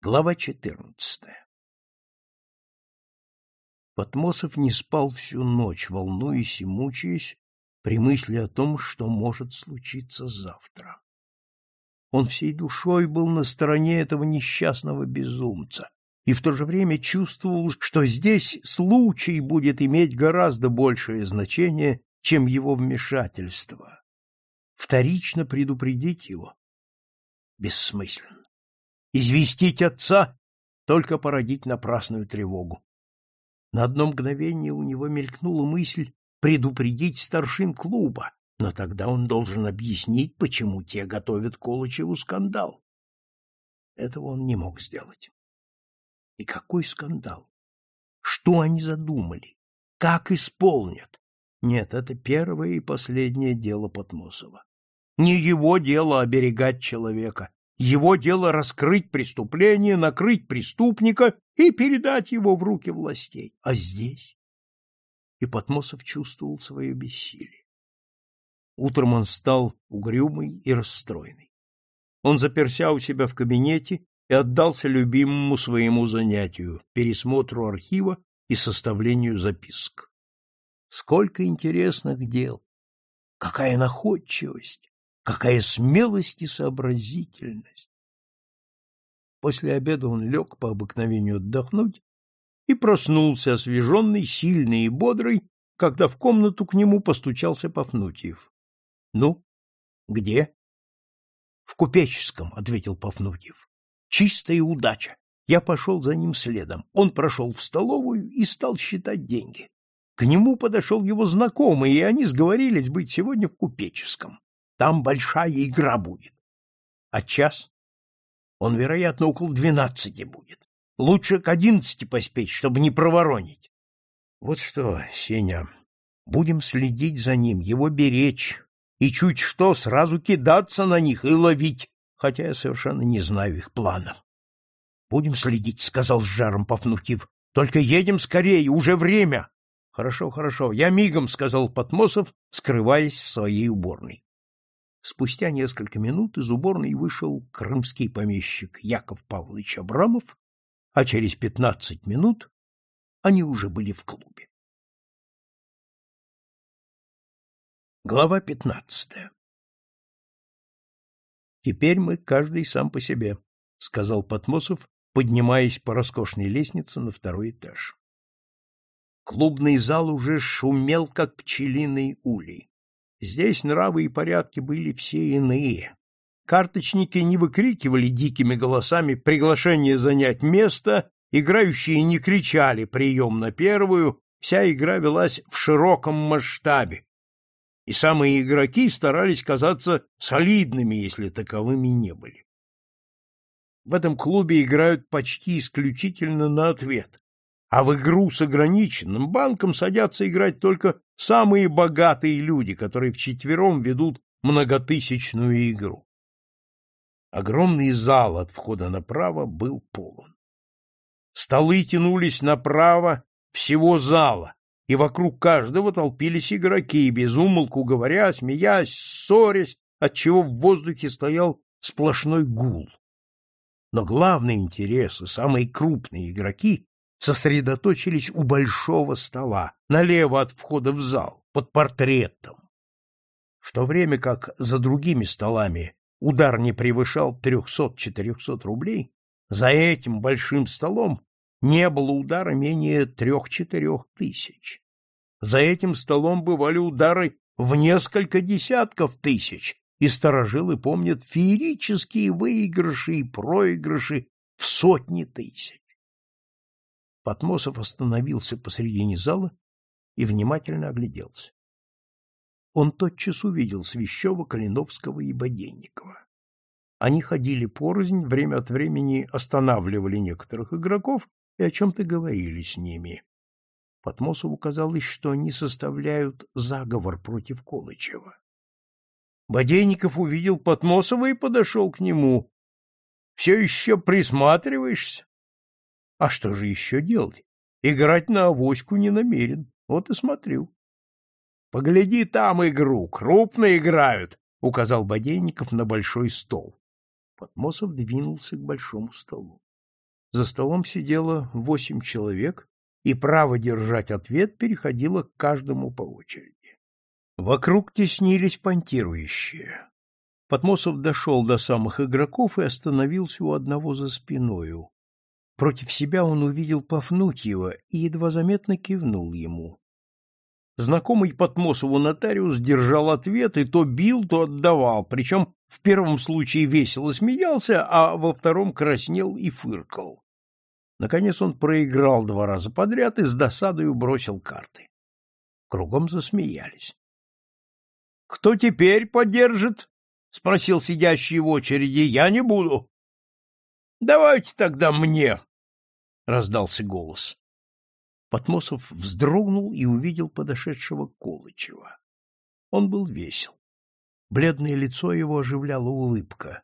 Глава четырнадцатая Потмосов не спал всю ночь, волнуясь и мучаясь при мысли о том, что может случиться завтра. Он всей душой был на стороне этого несчастного безумца, и в то же время чувствовал, что здесь случай будет иметь гораздо большее значение, чем его вмешательство. Вторично предупредить его бессмысленно. Известить отца — только породить напрасную тревогу. На одно мгновение у него мелькнула мысль предупредить старшин клуба, но тогда он должен объяснить, почему те готовят Колычеву скандал. Этого он не мог сделать. И какой скандал? Что они задумали? Как исполнят? Нет, это первое и последнее дело Потмосова. Не его дело оберегать человека. Его дело раскрыть преступление, накрыть преступника и передать его в руки властей. А здесь? И Потмосов чувствовал свое бессилие. Утром он встал угрюмый и расстроенный. Он заперся у себя в кабинете и отдался любимому своему занятию — пересмотру архива и составлению записок. Сколько интересных дел! Какая находчивость! Какая смелость и сообразительность! После обеда он лег по обыкновению отдохнуть и проснулся освеженный, сильный и бодрый, когда в комнату к нему постучался Пафнутьев. — Ну, где? — В купеческом, — ответил Пафнутьев. — Чистая удача. Я пошел за ним следом. Он прошел в столовую и стал считать деньги. К нему подошел его знакомый, и они сговорились быть сегодня в купеческом. Там большая игра будет. А час? Он, вероятно, около двенадцати будет. Лучше к одиннадцати поспеть, чтобы не проворонить. Вот что, Сеня, будем следить за ним, его беречь, и чуть что сразу кидаться на них и ловить, хотя я совершенно не знаю их плана. — Будем следить, — сказал с жаром Пафнутьев. — Только едем скорее, уже время. — Хорошо, хорошо, я мигом, — сказал Потмосов, скрываясь в своей уборной. Спустя несколько минут из уборной вышел крымский помещик Яков Павлович Абрамов, а через пятнадцать минут они уже были в клубе. Глава пятнадцатая Теперь мы каждый сам по себе, сказал Потмосов, поднимаясь по роскошной лестнице на второй этаж. Клубный зал уже шумел как пчелиный улей. Здесь нравы и порядки были все иные. Карточники не выкрикивали дикими голосами приглашение занять место, играющие не кричали прием на первую, вся игра велась в широком масштабе, и самые игроки старались казаться солидными, если таковыми не были. В этом клубе играют почти исключительно на ответ, а в игру с ограниченным банком садятся играть только самые богатые люди, которые вчетвером ведут многотысячную игру. Огромный зал от входа направо был полон. Столы тянулись направо всего зала, и вокруг каждого толпились игроки, без умолку говоря, смеясь, ссорясь, отчего в воздухе стоял сплошной гул. Но главный интерес и самые крупные игроки сосредоточились у большого стола, налево от входа в зал, под портретом. В то время как за другими столами удар не превышал трехсот-четырехсот рублей, за этим большим столом не было удара менее трех-четырех тысяч. За этим столом бывали удары в несколько десятков тысяч, и старожилы помнят феерические выигрыши и проигрыши в сотни тысяч. Потмосов остановился посредине зала и внимательно огляделся. Он тотчас увидел Свящева, Калиновского и Боденникова. Они ходили порознь, время от времени останавливали некоторых игроков и о чем-то говорили с ними. Потмосову казалось, что они составляют заговор против Колычева. Бодейников увидел Потмосова и подошел к нему. — Все еще присматриваешься? — А что же еще делать? Играть на авоську не намерен. Вот и смотрю. — Погляди там игру, крупно играют, — указал Бодейников на большой стол. Потмосов двинулся к большому столу. За столом сидело восемь человек, и право держать ответ переходило к каждому по очереди. Вокруг теснились понтирующие. Потмосов дошел до самых игроков и остановился у одного за спиною. Против себя он увидел Пафнутьева и едва заметно кивнул ему. Знакомый Потмосову нотариус держал ответ и то бил, то отдавал, причем в первом случае весело смеялся, а во втором краснел и фыркал. Наконец он проиграл два раза подряд и с досадою бросил карты. Кругом засмеялись. — Кто теперь поддержит? — спросил сидящий в очереди. — Я не буду. — Давайте тогда мне, — раздался голос. Потмосов вздрогнул и увидел подошедшего Колычева. Он был весел. Бледное лицо его оживляла улыбка.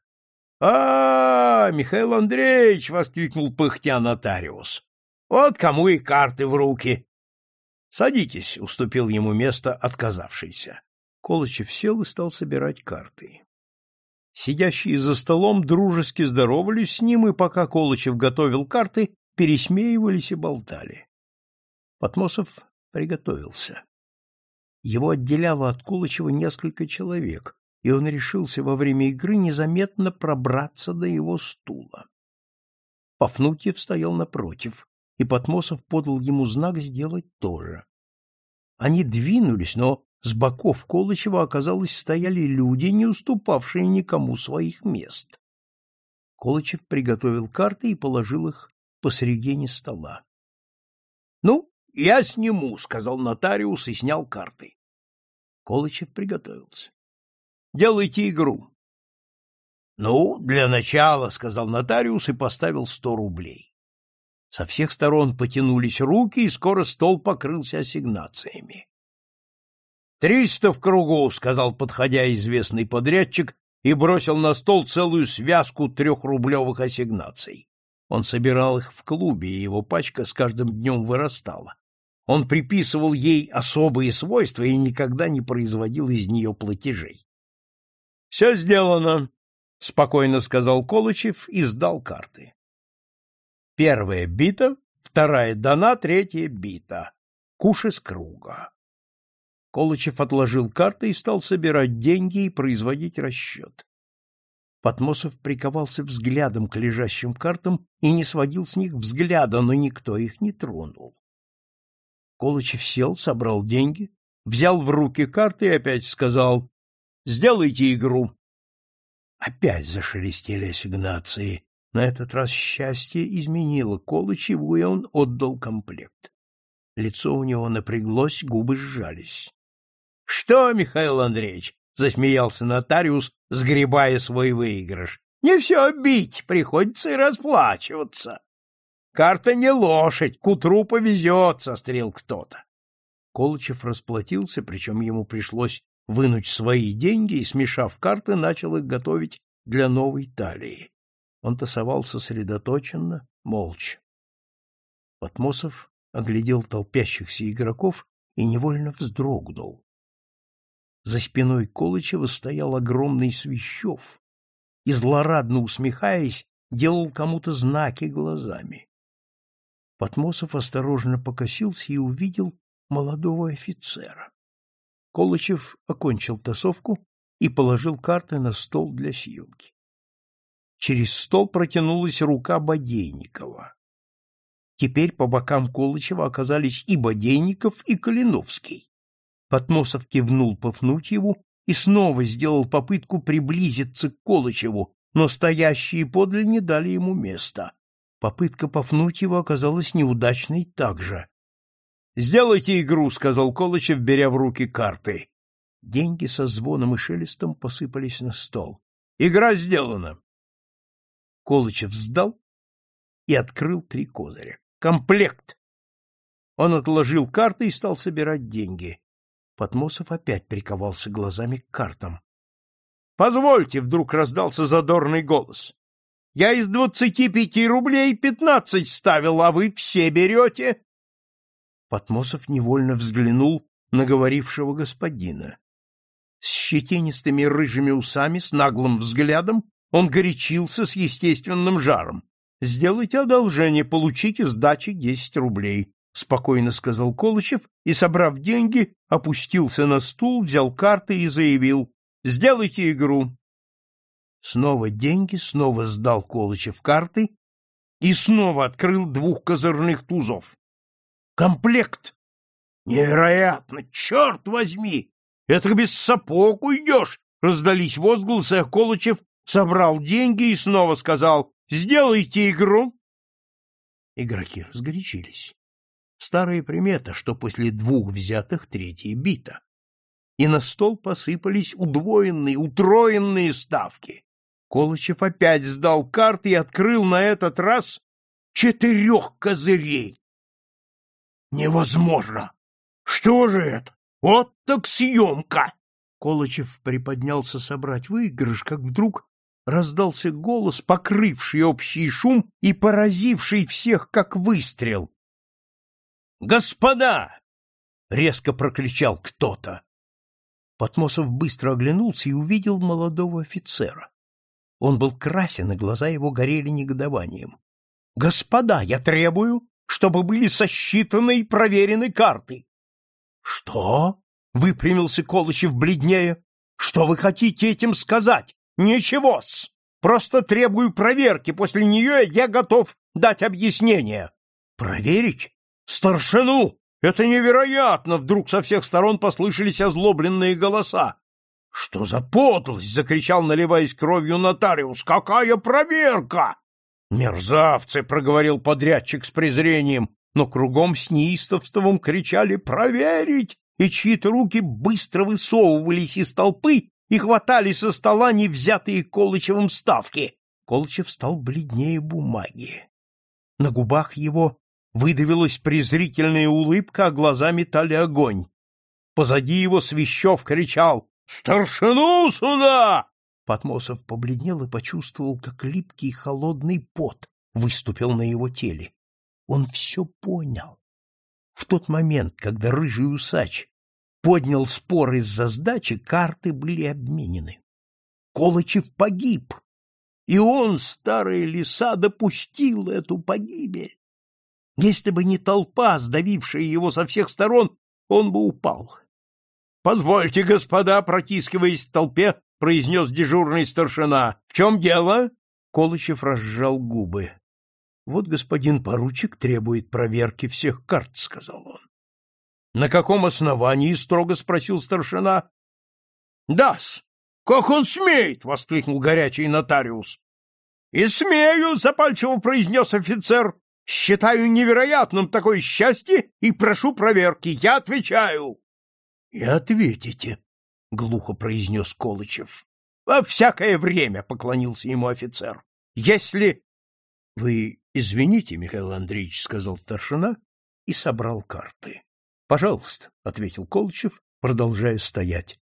А, Михаил Андреевич! — воскликнул пыхтя нотариус. — Вот кому и карты в руки. — Садитесь, — уступил ему место отказавшийся. Колычев сел и стал собирать карты. Сидящие за столом дружески здоровались с ним, и пока Колычев готовил карты, пересмеивались и болтали. Потмосов приготовился. Его отделяло от Колычева несколько человек, и он решился во время игры незаметно пробраться до его стула. Пафнутьев стоял напротив, и Потмосов подал ему знак сделать то же. Они двинулись, но с боков Колычева, оказалось, стояли люди, не уступавшие никому своих мест. Колычев приготовил карты и положил их посредине стола. — Ну, — Я сниму, — сказал нотариус и снял карты. Колычев приготовился. — Делайте игру. — Ну, для начала, — сказал нотариус и поставил сто рублей. Со всех сторон потянулись руки, и скоро стол покрылся ассигнациями. — Триста в кругу, — сказал, подходя известный подрядчик, и бросил на стол целую связку трехрублевых ассигнаций. Он собирал их в клубе, и его пачка с каждым днем вырастала. Он приписывал ей особые свойства и никогда не производил из нее платежей. — Все сделано, — спокойно сказал Колычев и сдал карты. Первая бита, вторая дана, третья бита. Куш из круга. Колычев отложил карты и стал собирать деньги и производить расчет. Потмосов приковался взглядом к лежащим картам и не сводил с них взгляда, но никто их не тронул. Колычев сел, собрал деньги, взял в руки карты и опять сказал «Сделайте игру». Опять зашелестели ассигнации. На этот раз счастье изменило Колычеву, и он отдал комплект. Лицо у него напряглось, губы сжались. — Что, Михаил Андреевич? — засмеялся нотариус, сгребая свой выигрыш. — Не все бить, приходится и расплачиваться. Карта не лошадь, к утру повезет, сострел кто-то. Колычев расплатился, причем ему пришлось вынуть свои деньги и, смешав карты, начал их готовить для новой талии. Он тасовал сосредоточенно, молча. Потмосов оглядел толпящихся игроков и невольно вздрогнул. За спиной Колычева стоял огромный Свящев и, злорадно усмехаясь, делал кому-то знаки глазами. Потмосов осторожно покосился и увидел молодого офицера. Колычев окончил тасовку и положил карты на стол для съемки. Через стол протянулась рука Бодейникова. Теперь по бокам Колычева оказались и Бодейников, и Калиновский. Потмосов кивнул Пафнутьеву и снова сделал попытку приблизиться к Колычеву, но стоящие подле не дали ему места. Попытка Пафнутьева оказалась неудачной также. — Сделайте игру, — сказал Колычев, беря в руки карты. Деньги со звоном и шелестом посыпались на стол. — Игра сделана. Колычев сдал и открыл три козыря. Комплект! Он отложил карты и стал собирать деньги. Потмосов опять приковался глазами к картам. — Позвольте, — вдруг раздался задорный голос. Я из двадцати пяти рублей пятнадцать ставил, а вы все берете. Потмосов невольно взглянул на говорившего господина. С щетинистыми рыжими усами, с наглым взглядом, он горячился с естественным жаром. — Сделайте одолжение, получите сдачи десять рублей, — спокойно сказал Колычев и, собрав деньги, опустился на стул, взял карты и заявил. — Сделайте игру. Снова деньги, снова сдал Колычев карты и снова открыл двух козырных тузов. Комплект! Невероятно! Черт возьми! Это без сапог уйдешь! Раздались возгласы, а Колычев собрал деньги и снова сказал «Сделайте игру!» Игроки разгорячились. Старая примета, что после двух взятых третья бита. И на стол посыпались удвоенные, утроенные ставки. Колычев опять сдал карты и открыл на этот раз четырех козырей. Невозможно! Что же это? Вот так съемка! Колычев приподнялся собрать выигрыш, как вдруг раздался голос, покрывший общий шум и поразивший всех, как выстрел. «Господа!» — резко прокричал кто-то. Потмосов быстро оглянулся и увидел молодого офицера. Он был красен, и глаза его горели негодованием. — Господа, я требую, чтобы были сосчитаны и проверены карты. — Что? — выпрямился Колычев бледнее. — Что вы хотите этим сказать? Ничего-с! Просто требую проверки, после нее я готов дать объяснение. — Проверить? Старшину! Это невероятно! Вдруг со всех сторон послышались озлобленные голоса. Что за подлость? закричал, наливаясь кровью нотариус. Какая проверка? Мерзавцы, проговорил подрядчик с презрением, но кругом с неистовством кричали проверить, и чьи-то руки быстро высовывались из толпы и хватали со стола невзятые Колычевым ставки. Колычев стал бледнее бумаги. На губах его выдавилась презрительная улыбка, а глаза метали огонь. Позади его Свящев кричал «Старшину сюда!» Потмосов побледнел и почувствовал, как липкий холодный пот выступил на его теле. Он все понял. В тот момент, когда рыжий усач поднял спор из-за сдачи, карты были обменены. Колычев погиб, и он, старая лиса, допустил эту погибель. Если бы не толпа, сдавившая его со всех сторон, он бы упал. — Позвольте, господа, протискиваясь в толпе, произнес дежурный старшина. — В чем дело? Колычев разжал губы. — Вот господин поручик требует проверки всех карт, — сказал он. — На каком основании? — строго спросил старшина. — Да-с! Как он смеет! — воскликнул горячий нотариус. — И смею! — запальчиво произнес офицер. — Считаю невероятным такое счастье и прошу проверки. Я отвечаю. — И ответите, — глухо произнес Колычев. — Во всякое время, — поклонился ему офицер. — Если... — Вы извините, Михаил Андреевич, — сказал старшина и собрал карты. — Пожалуйста, — ответил Колычев, продолжая стоять.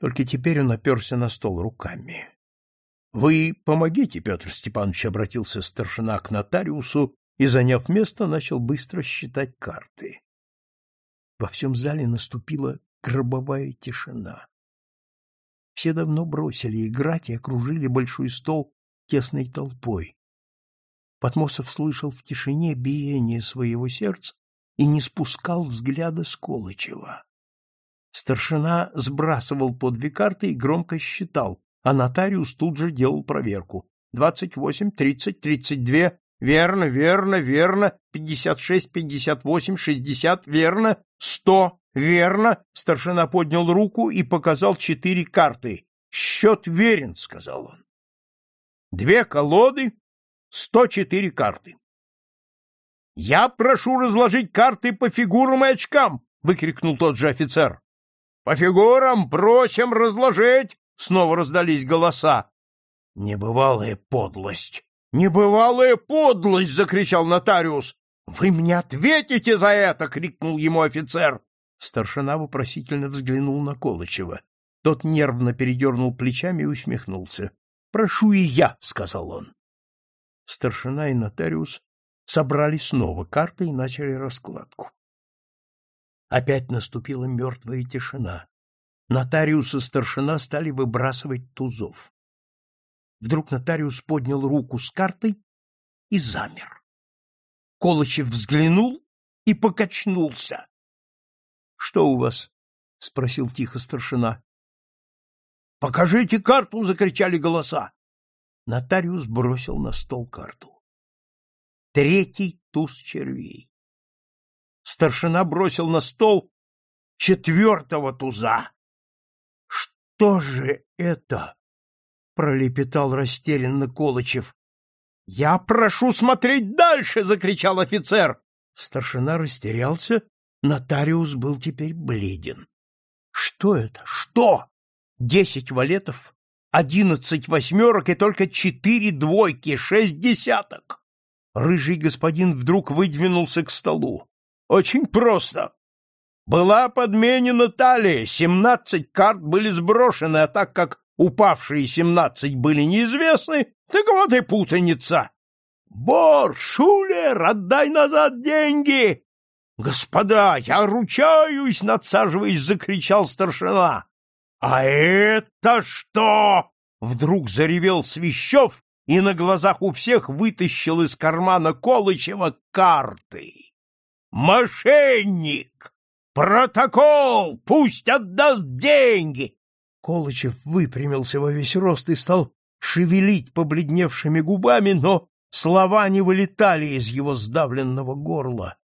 Только теперь он оперся на стол руками. — Вы помогите, Петр Степанович, — обратился старшина к нотариусу и, заняв место, начал быстро считать карты. Во всем зале наступила гробовая тишина. Все давно бросили играть и окружили большой стол тесной толпой. Потмосов слышал в тишине биение своего сердца и не спускал взгляда с Колычева. Старшина сбрасывал по две карты и громко считал, а нотариус тут же делал проверку. «Двадцать восемь, тридцать, тридцать две, верно, верно, верно, пятьдесят шесть, пятьдесят восемь, шестьдесят, верно, сто, Верно, старшина поднял руку и показал четыре карты. Счет верен, сказал он. Две колоды, сто четыре карты. Я прошу разложить карты по фигурам и очкам, выкрикнул тот же офицер. По фигурам просим разложить, снова раздались голоса. Небывалая подлость. Небывалая подлость, закричал нотариус. Вы мне ответите за это, крикнул ему офицер. Старшина вопросительно взглянул на Колычева. Тот нервно передернул плечами и усмехнулся. — Прошу и я, — сказал он. Старшина и нотариус собрали снова карты и начали раскладку. Опять наступила мертвая тишина. Нотариус и старшина стали выбрасывать тузов. Вдруг нотариус поднял руку с картой и замер. Колычев взглянул и покачнулся. Что у вас? — спросил тихо старшина. — Покажите карту! — закричали голоса. Нотариус бросил на стол карту. Третий туз червей. Старшина бросил на стол четвертого туза. — Что же это? — пролепетал растерянно Колычев. — Я прошу смотреть дальше! — закричал офицер. Старшина растерялся Нотариус был теперь бледен. Что это? Что? Десять валетов, одиннадцать восьмерок и только четыре двойки, шесть десяток. Рыжий господин вдруг выдвинулся к столу. Очень просто. Была подменена талия, семнадцать карт были сброшены, а так как упавшие семнадцать были неизвестны, так вот и путаница. «Вор! Шулер! Отдай назад деньги!» «Господа, я ручаюсь!» — надсаживаясь, закричал старшина. «А это что?» — вдруг заревел Свящев и на глазах у всех вытащил из кармана Колычева карты. «Мошенник! Протокол! Пусть отдаст деньги!» Колычев выпрямился во весь рост и стал шевелить побледневшими губами, но слова не вылетали из его сдавленного горла.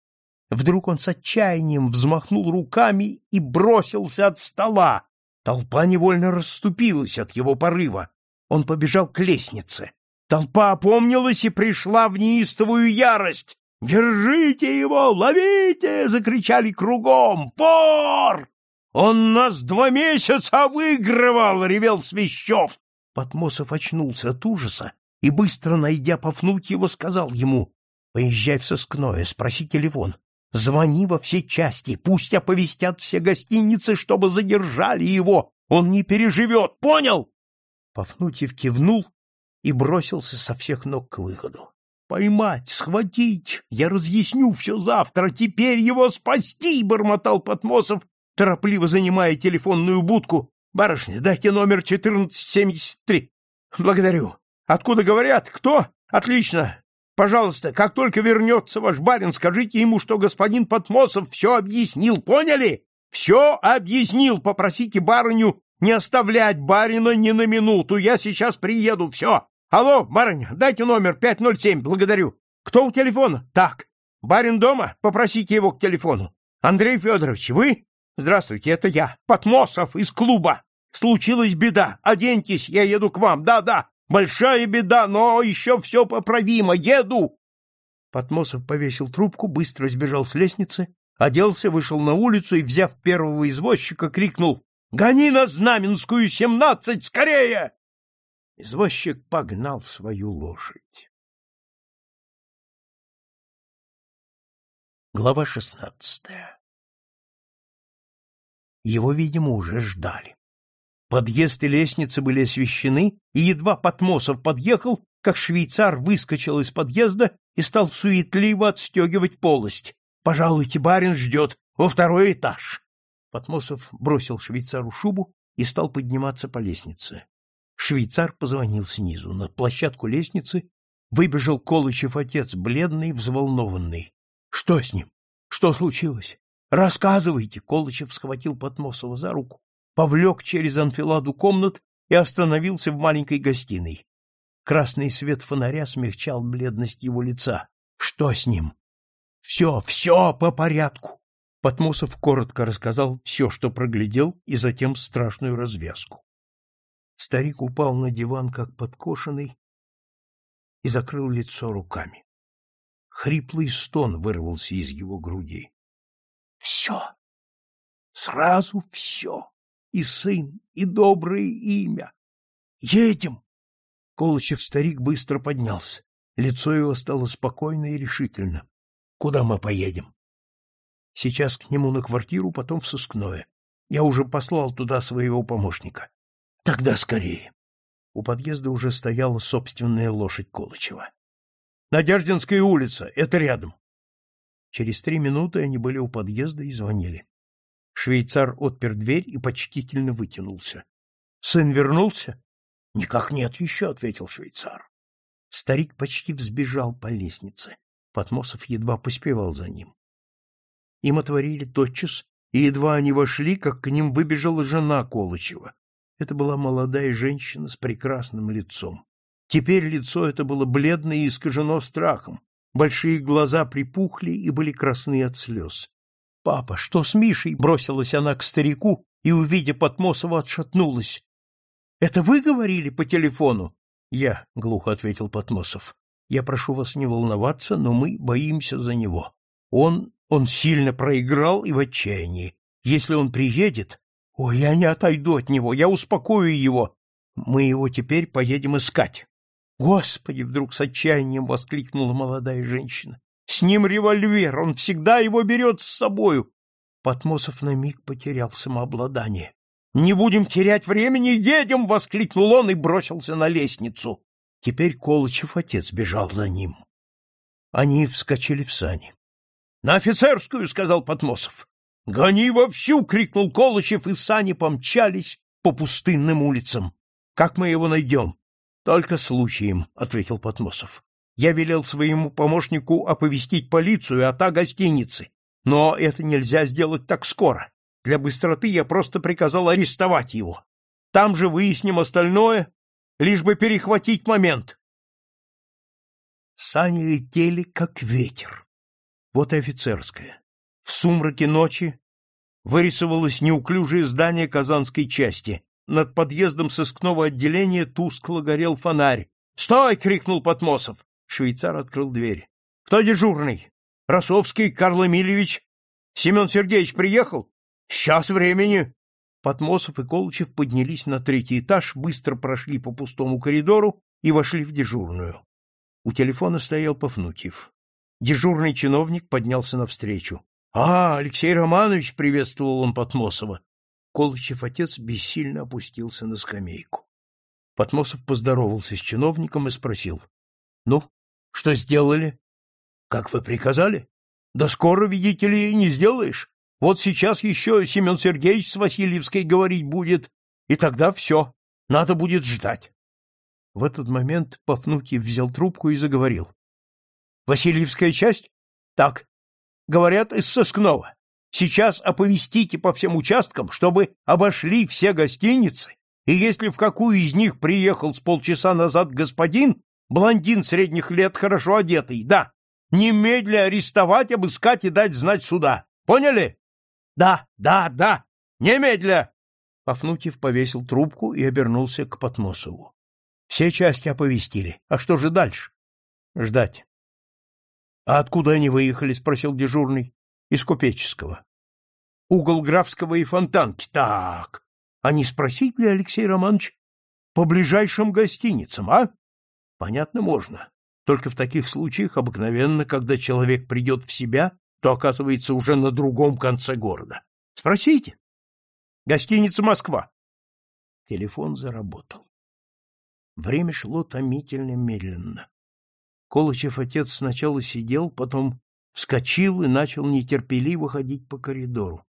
Вдруг он с отчаянием взмахнул руками и бросился от стола. Толпа невольно расступилась от его порыва. Он побежал к лестнице. Толпа опомнилась и пришла в неистовую ярость. «Держите его! Ловите!» — закричали кругом. «Вор! Он нас два месяца выигрывал!» — ревел Свящев. Потмосов очнулся от ужаса и, быстро найдя Пафнутьева, сказал ему, «Поезжай в сыскное, спроси телефон. Звони во все части, пусть оповестят все гостиницы, чтобы задержали его. Он не переживет, понял?» Пафнутьев кивнул и бросился со всех ног к выходу. «Поймать, схватить! Я разъясню все завтра! Теперь его спасти!» — бормотал Потмосов, торопливо занимая телефонную будку. «Барышня, дайте номер 1473. Благодарю. Откуда говорят? Кто? Отлично. Пожалуйста, как только вернется ваш барин, скажите ему, что господин Потмосов все объяснил. Поняли? Все объяснил. Попросите барыню не оставлять барина ни на минуту. Я сейчас приеду. Все. Алло, барыня, дайте номер 507. Благодарю. Кто у телефона? Так. Барин дома? Попросите его к телефону. Андрей Федорович, вы? Здравствуйте, это я, Потмосов из клуба. Случилась беда. Оденьтесь, я еду к вам. Да-да. Большая беда, но еще все поправимо. Еду!» Потмосов повесил трубку, быстро сбежал с лестницы, оделся, вышел на улицу и, взяв первого извозчика, крикнул «Гони на Знаменскую, семнадцать, скорее!» Извозчик погнал свою лошадь. Глава шестнадцатая Его, видимо, уже ждали. Подъезд и лестница были освещены, и едва Потмосов подъехал, как швейцар выскочил из подъезда и стал суетливо отстегивать полость. «Пожалуйте, барин ждет, во второй этаж!» Потмосов бросил швейцару шубу и стал подниматься по лестнице. Швейцар позвонил снизу. На площадку лестницы выбежал Колычев отец, бледный, взволнованный. — Что с ним? Что случилось? Рассказывайте! Колычев схватил Потмосова за руку повлек через анфиладу комнат и остановился в маленькой гостиной. Красный свет фонаря смягчал бледность его лица. Что с ним? Все, все по порядку. Потмусов коротко рассказал все, что проглядел, и затем страшную развязку. Старик упал на диван, как подкошенный, и закрыл лицо руками. Хриплый стон вырвался из его груди. Все! Сразу все! И сын, и доброе имя. Едем! Колычев старик быстро поднялся. Лицо его стало спокойно и решительно. Куда мы поедем? Сейчас к нему на квартиру, потом в сыскное. Я уже послал туда своего помощника. Тогда скорее. У подъезда уже стояла собственная лошадь Колычева. Надеждинская улица, это рядом. Через три минуты они были у подъезда и звонили. Швейцар отпер дверь и почтительно вытянулся. — Сын вернулся? — Никак нет еще, — ответил швейцар. Старик почти взбежал по лестнице. Потмосов едва поспевал за ним. Им отворили тотчас, и едва они вошли, как к ним выбежала жена Колычева. Это была молодая женщина с прекрасным лицом. Теперь лицо это было бледное и искажено страхом. Большие глаза припухли и были красны от слез. «Папа, что с Мишей?» — бросилась она к старику и, увидя Потмосова, отшатнулась. «Это вы говорили по телефону?» «Я», — глухо ответил Потмосов. «Я прошу вас не волноваться, но мы боимся за него. Он... он сильно проиграл и в отчаянии. Если он приедет... Ой, я не отойду от него, я успокою его. Мы его теперь поедем искать». «Господи!» — вдруг с отчаянием воскликнула молодая женщина. С ним револьвер, он всегда его берет с собою. Потмосов на миг потерял самообладание. «Не будем терять времени, едем!» — воскликнул он и бросился на лестницу. Теперь Колычев отец бежал за ним. Они вскочили в сани. «На офицерскую!» — сказал Потмосов. «Гони вовсю!» — крикнул Колычев, и сани помчались по пустынным улицам. «Как мы его найдем?» «Только случаем», — ответил Потмосов. Я велел своему помощнику оповестить полицию, а та гостиницы. Но это нельзя сделать так скоро. Для быстроты я просто приказал арестовать его. Там же выясним остальное, лишь бы перехватить момент. Сани летели, как ветер. Вот и офицерская. В сумраке ночи вырисовалось неуклюжее здание казанской части. Над подъездом сыскного отделения тускло горел фонарь. «Стой!» — крикнул Потмосов. Швейцар открыл дверь. — Кто дежурный? Росовский Карл Эмильевич? Семен Сергеевич приехал? Сейчас времени. Потмосов и Колычев поднялись на третий этаж, быстро прошли по пустому коридору и вошли в дежурную. У телефона стоял Пафнутьев. Дежурный чиновник поднялся навстречу. — А, Алексей Романович, — приветствовал он Потмосова. Колычев отец бессильно опустился на скамейку. Потмосов поздоровался с чиновником и спросил. — Ну, что сделали? — Как вы приказали? — Да скоро, видите ли, не сделаешь. Вот сейчас еще Семен Сергеевич с Васильевской говорить будет, и тогда все, надо будет ждать. В этот момент Пафнутьев взял трубку и заговорил. — Васильевская часть? — Так. Говорят, из Соскного. Сейчас оповестите по всем участкам, чтобы обошли все гостиницы, и если в какую из них приехал с полчаса назад господин, блондин средних лет, хорошо одетый, да, немедля арестовать, обыскать и дать знать суда. Поняли? Да, да, да, немедля! Пафнутьев повесил трубку и обернулся к Потмосову. Все части оповестили. А что же дальше? Ждать. — А откуда они выехали? — спросил дежурный. — Из Купеческого. — Угол Графского и Фонтанки. Так. А не спросить ли, Алексей Романович, по ближайшим гостиницам, а? Понятно, можно. Только в таких случаях обыкновенно, когда человек придет в себя, то оказывается уже на другом конце города. Спросите. Гостиница Москва. Телефон заработал. Время шло томительно медленно. Колычев отец сначала сидел, потом вскочил и начал нетерпеливо ходить по коридору.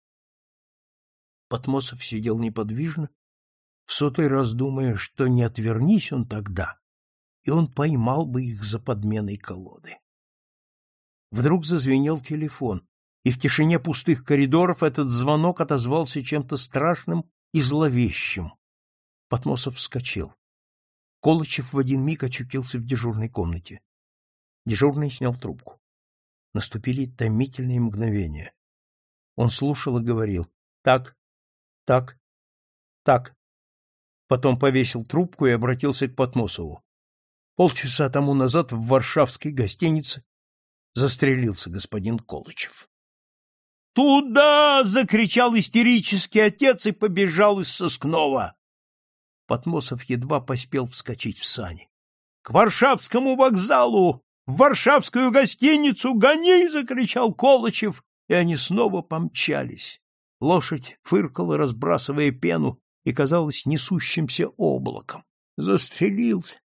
Потмосов сидел неподвижно, в сотый раз думая, что не отвернись он тогда, и он поймал бы их за подменой колоды. Вдруг зазвенел телефон, и в тишине пустых коридоров этот звонок отозвался чем-то страшным и зловещим. Потмосов вскочил. Колычев в один миг очутился в дежурной комнате. Дежурный снял трубку. Наступили томительные мгновения. Он слушал и говорил «Так, так, так». Потом повесил трубку и обратился к Потмосову. Полчаса тому назад в варшавской гостинице застрелился господин Колычев. «Туда!» — закричал истерический отец и побежал из сыскного. Потмосов едва поспел вскочить в сани. «К Варшавскому вокзалу! В Варшавскую гостиницу! Гони!» — закричал Колычев, и они снова помчались. Лошадь фыркала, разбрасывая пену, и казалась несущимся облаком. Застрелился,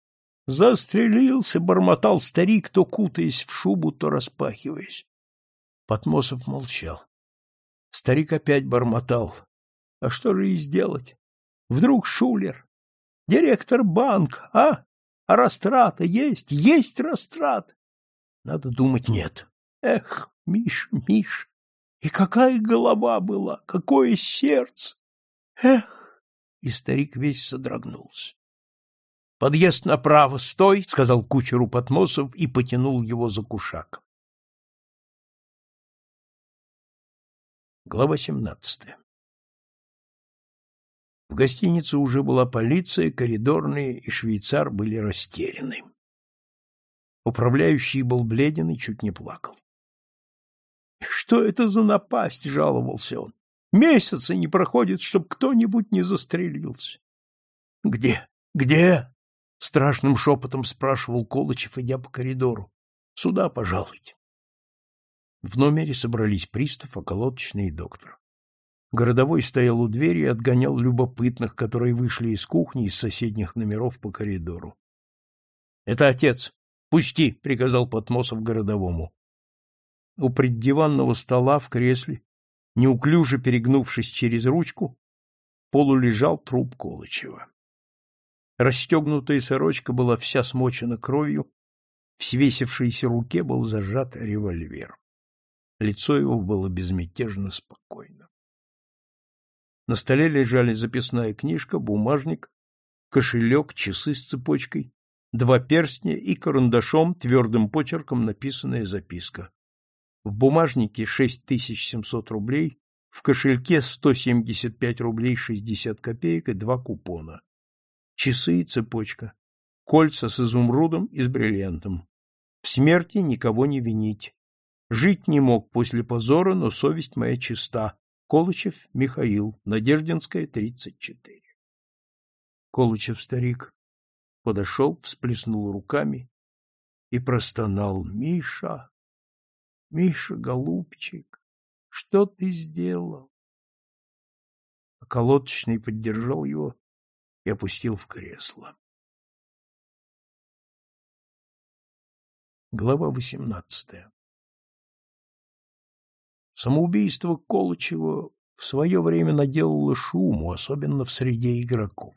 Застрелился, бормотал старик, то кутаясь в шубу, то распахиваясь. Потмосов молчал. Старик опять бормотал. А что же и сделать? Вдруг Шулер, директор банка, а? А растрата есть, есть растрата. Надо думать, нет. Эх, Миш, Миш, и какая голова была, какое сердце! Эх! И старик весь содрогнулся. Подъезд направо, стой, — сказал кучеру Потмосов и потянул его за кушак. Глава семнадцатая В гостинице уже была полиция, коридорные и швейцар были растеряны. Управляющий был бледен и чуть не плакал. — Что это за напасть? — жаловался он. — Месяца не проходит, чтоб кто-нибудь не застрелился. — Где? Где? — страшным шепотом спрашивал Колычев, идя по коридору. — Сюда, пожалуйте. В номере собрались пристав, околоточный и доктор. Городовой стоял у двери и отгонял любопытных, которые вышли из кухни из соседних номеров по коридору. — Это отец. Пусти, — приказал Потмосов городовому. У преддиванного стола в кресле, неуклюже перегнувшись через ручку, полулежал труп Колычева. Расстегнутая сорочка была вся смочена кровью, в свесившейся руке был зажат револьвер. Лицо его было безмятежно спокойно. На столе лежали записная книжка, бумажник, кошелек, часы с цепочкой, два перстня и карандашом твердым почерком написанная записка. В бумажнике 6700 рублей, в кошельке 175 рублей 60 копеек и два купона часы и цепочка, кольца с изумрудом и с бриллиантом. В смерти никого не винить. Жить не мог после позора, но совесть моя чиста. Колычев Михаил, Надеждинская, 34. Колычев старик подошел, всплеснул руками и простонал. — Миша, Миша, голубчик, что ты сделал? А колодочный поддержал его и опустил в кресло. Глава восемнадцатая Самоубийство Колычева в свое время наделало шуму, особенно в среде игроков.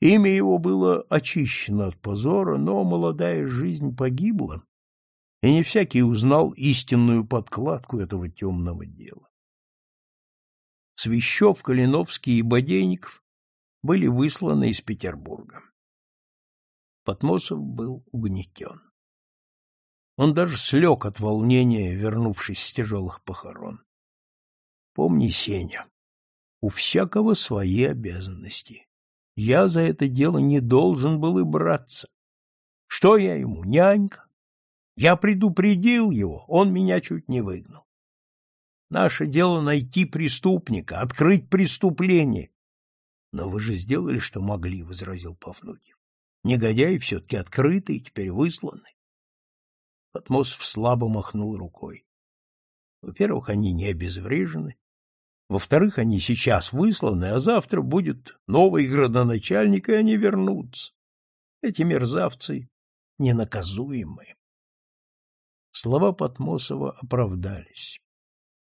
Имя его было очищено от позора, но молодая жизнь погибла, и не всякий узнал истинную подкладку этого темного дела. Свящев, Калиновский и Бодейников были высланы из Петербурга. Потмосов был угнетен. Он даже слег от волнения, вернувшись с тяжелых похорон. Помни, Сеня, у всякого свои обязанности. Я за это дело не должен был и браться. Что я ему, нянька? Я предупредил его, он меня чуть не выгнал. Наше дело найти преступника, открыть преступление. Но вы же сделали, что могли, — возразил Пафнутьев. Негодяи все-таки открыты и теперь высланы. Потмосов слабо махнул рукой. Во-первых, они не обезврежены. Во-вторых, они сейчас высланы, а завтра будет новый градоначальник, и они вернутся. Эти мерзавцы ненаказуемы. Слова Потмосова оправдались.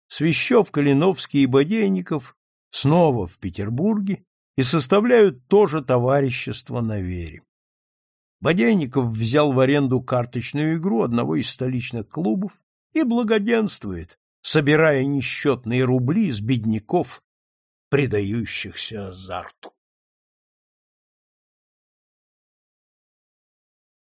Свящев, Калиновский и Бодейников снова в Петербурге и составляют то же товарищество на вере. Бодейников взял в аренду карточную игру одного из столичных клубов и благоденствует, собирая несчетные рубли с бедняков, предающихся азарту.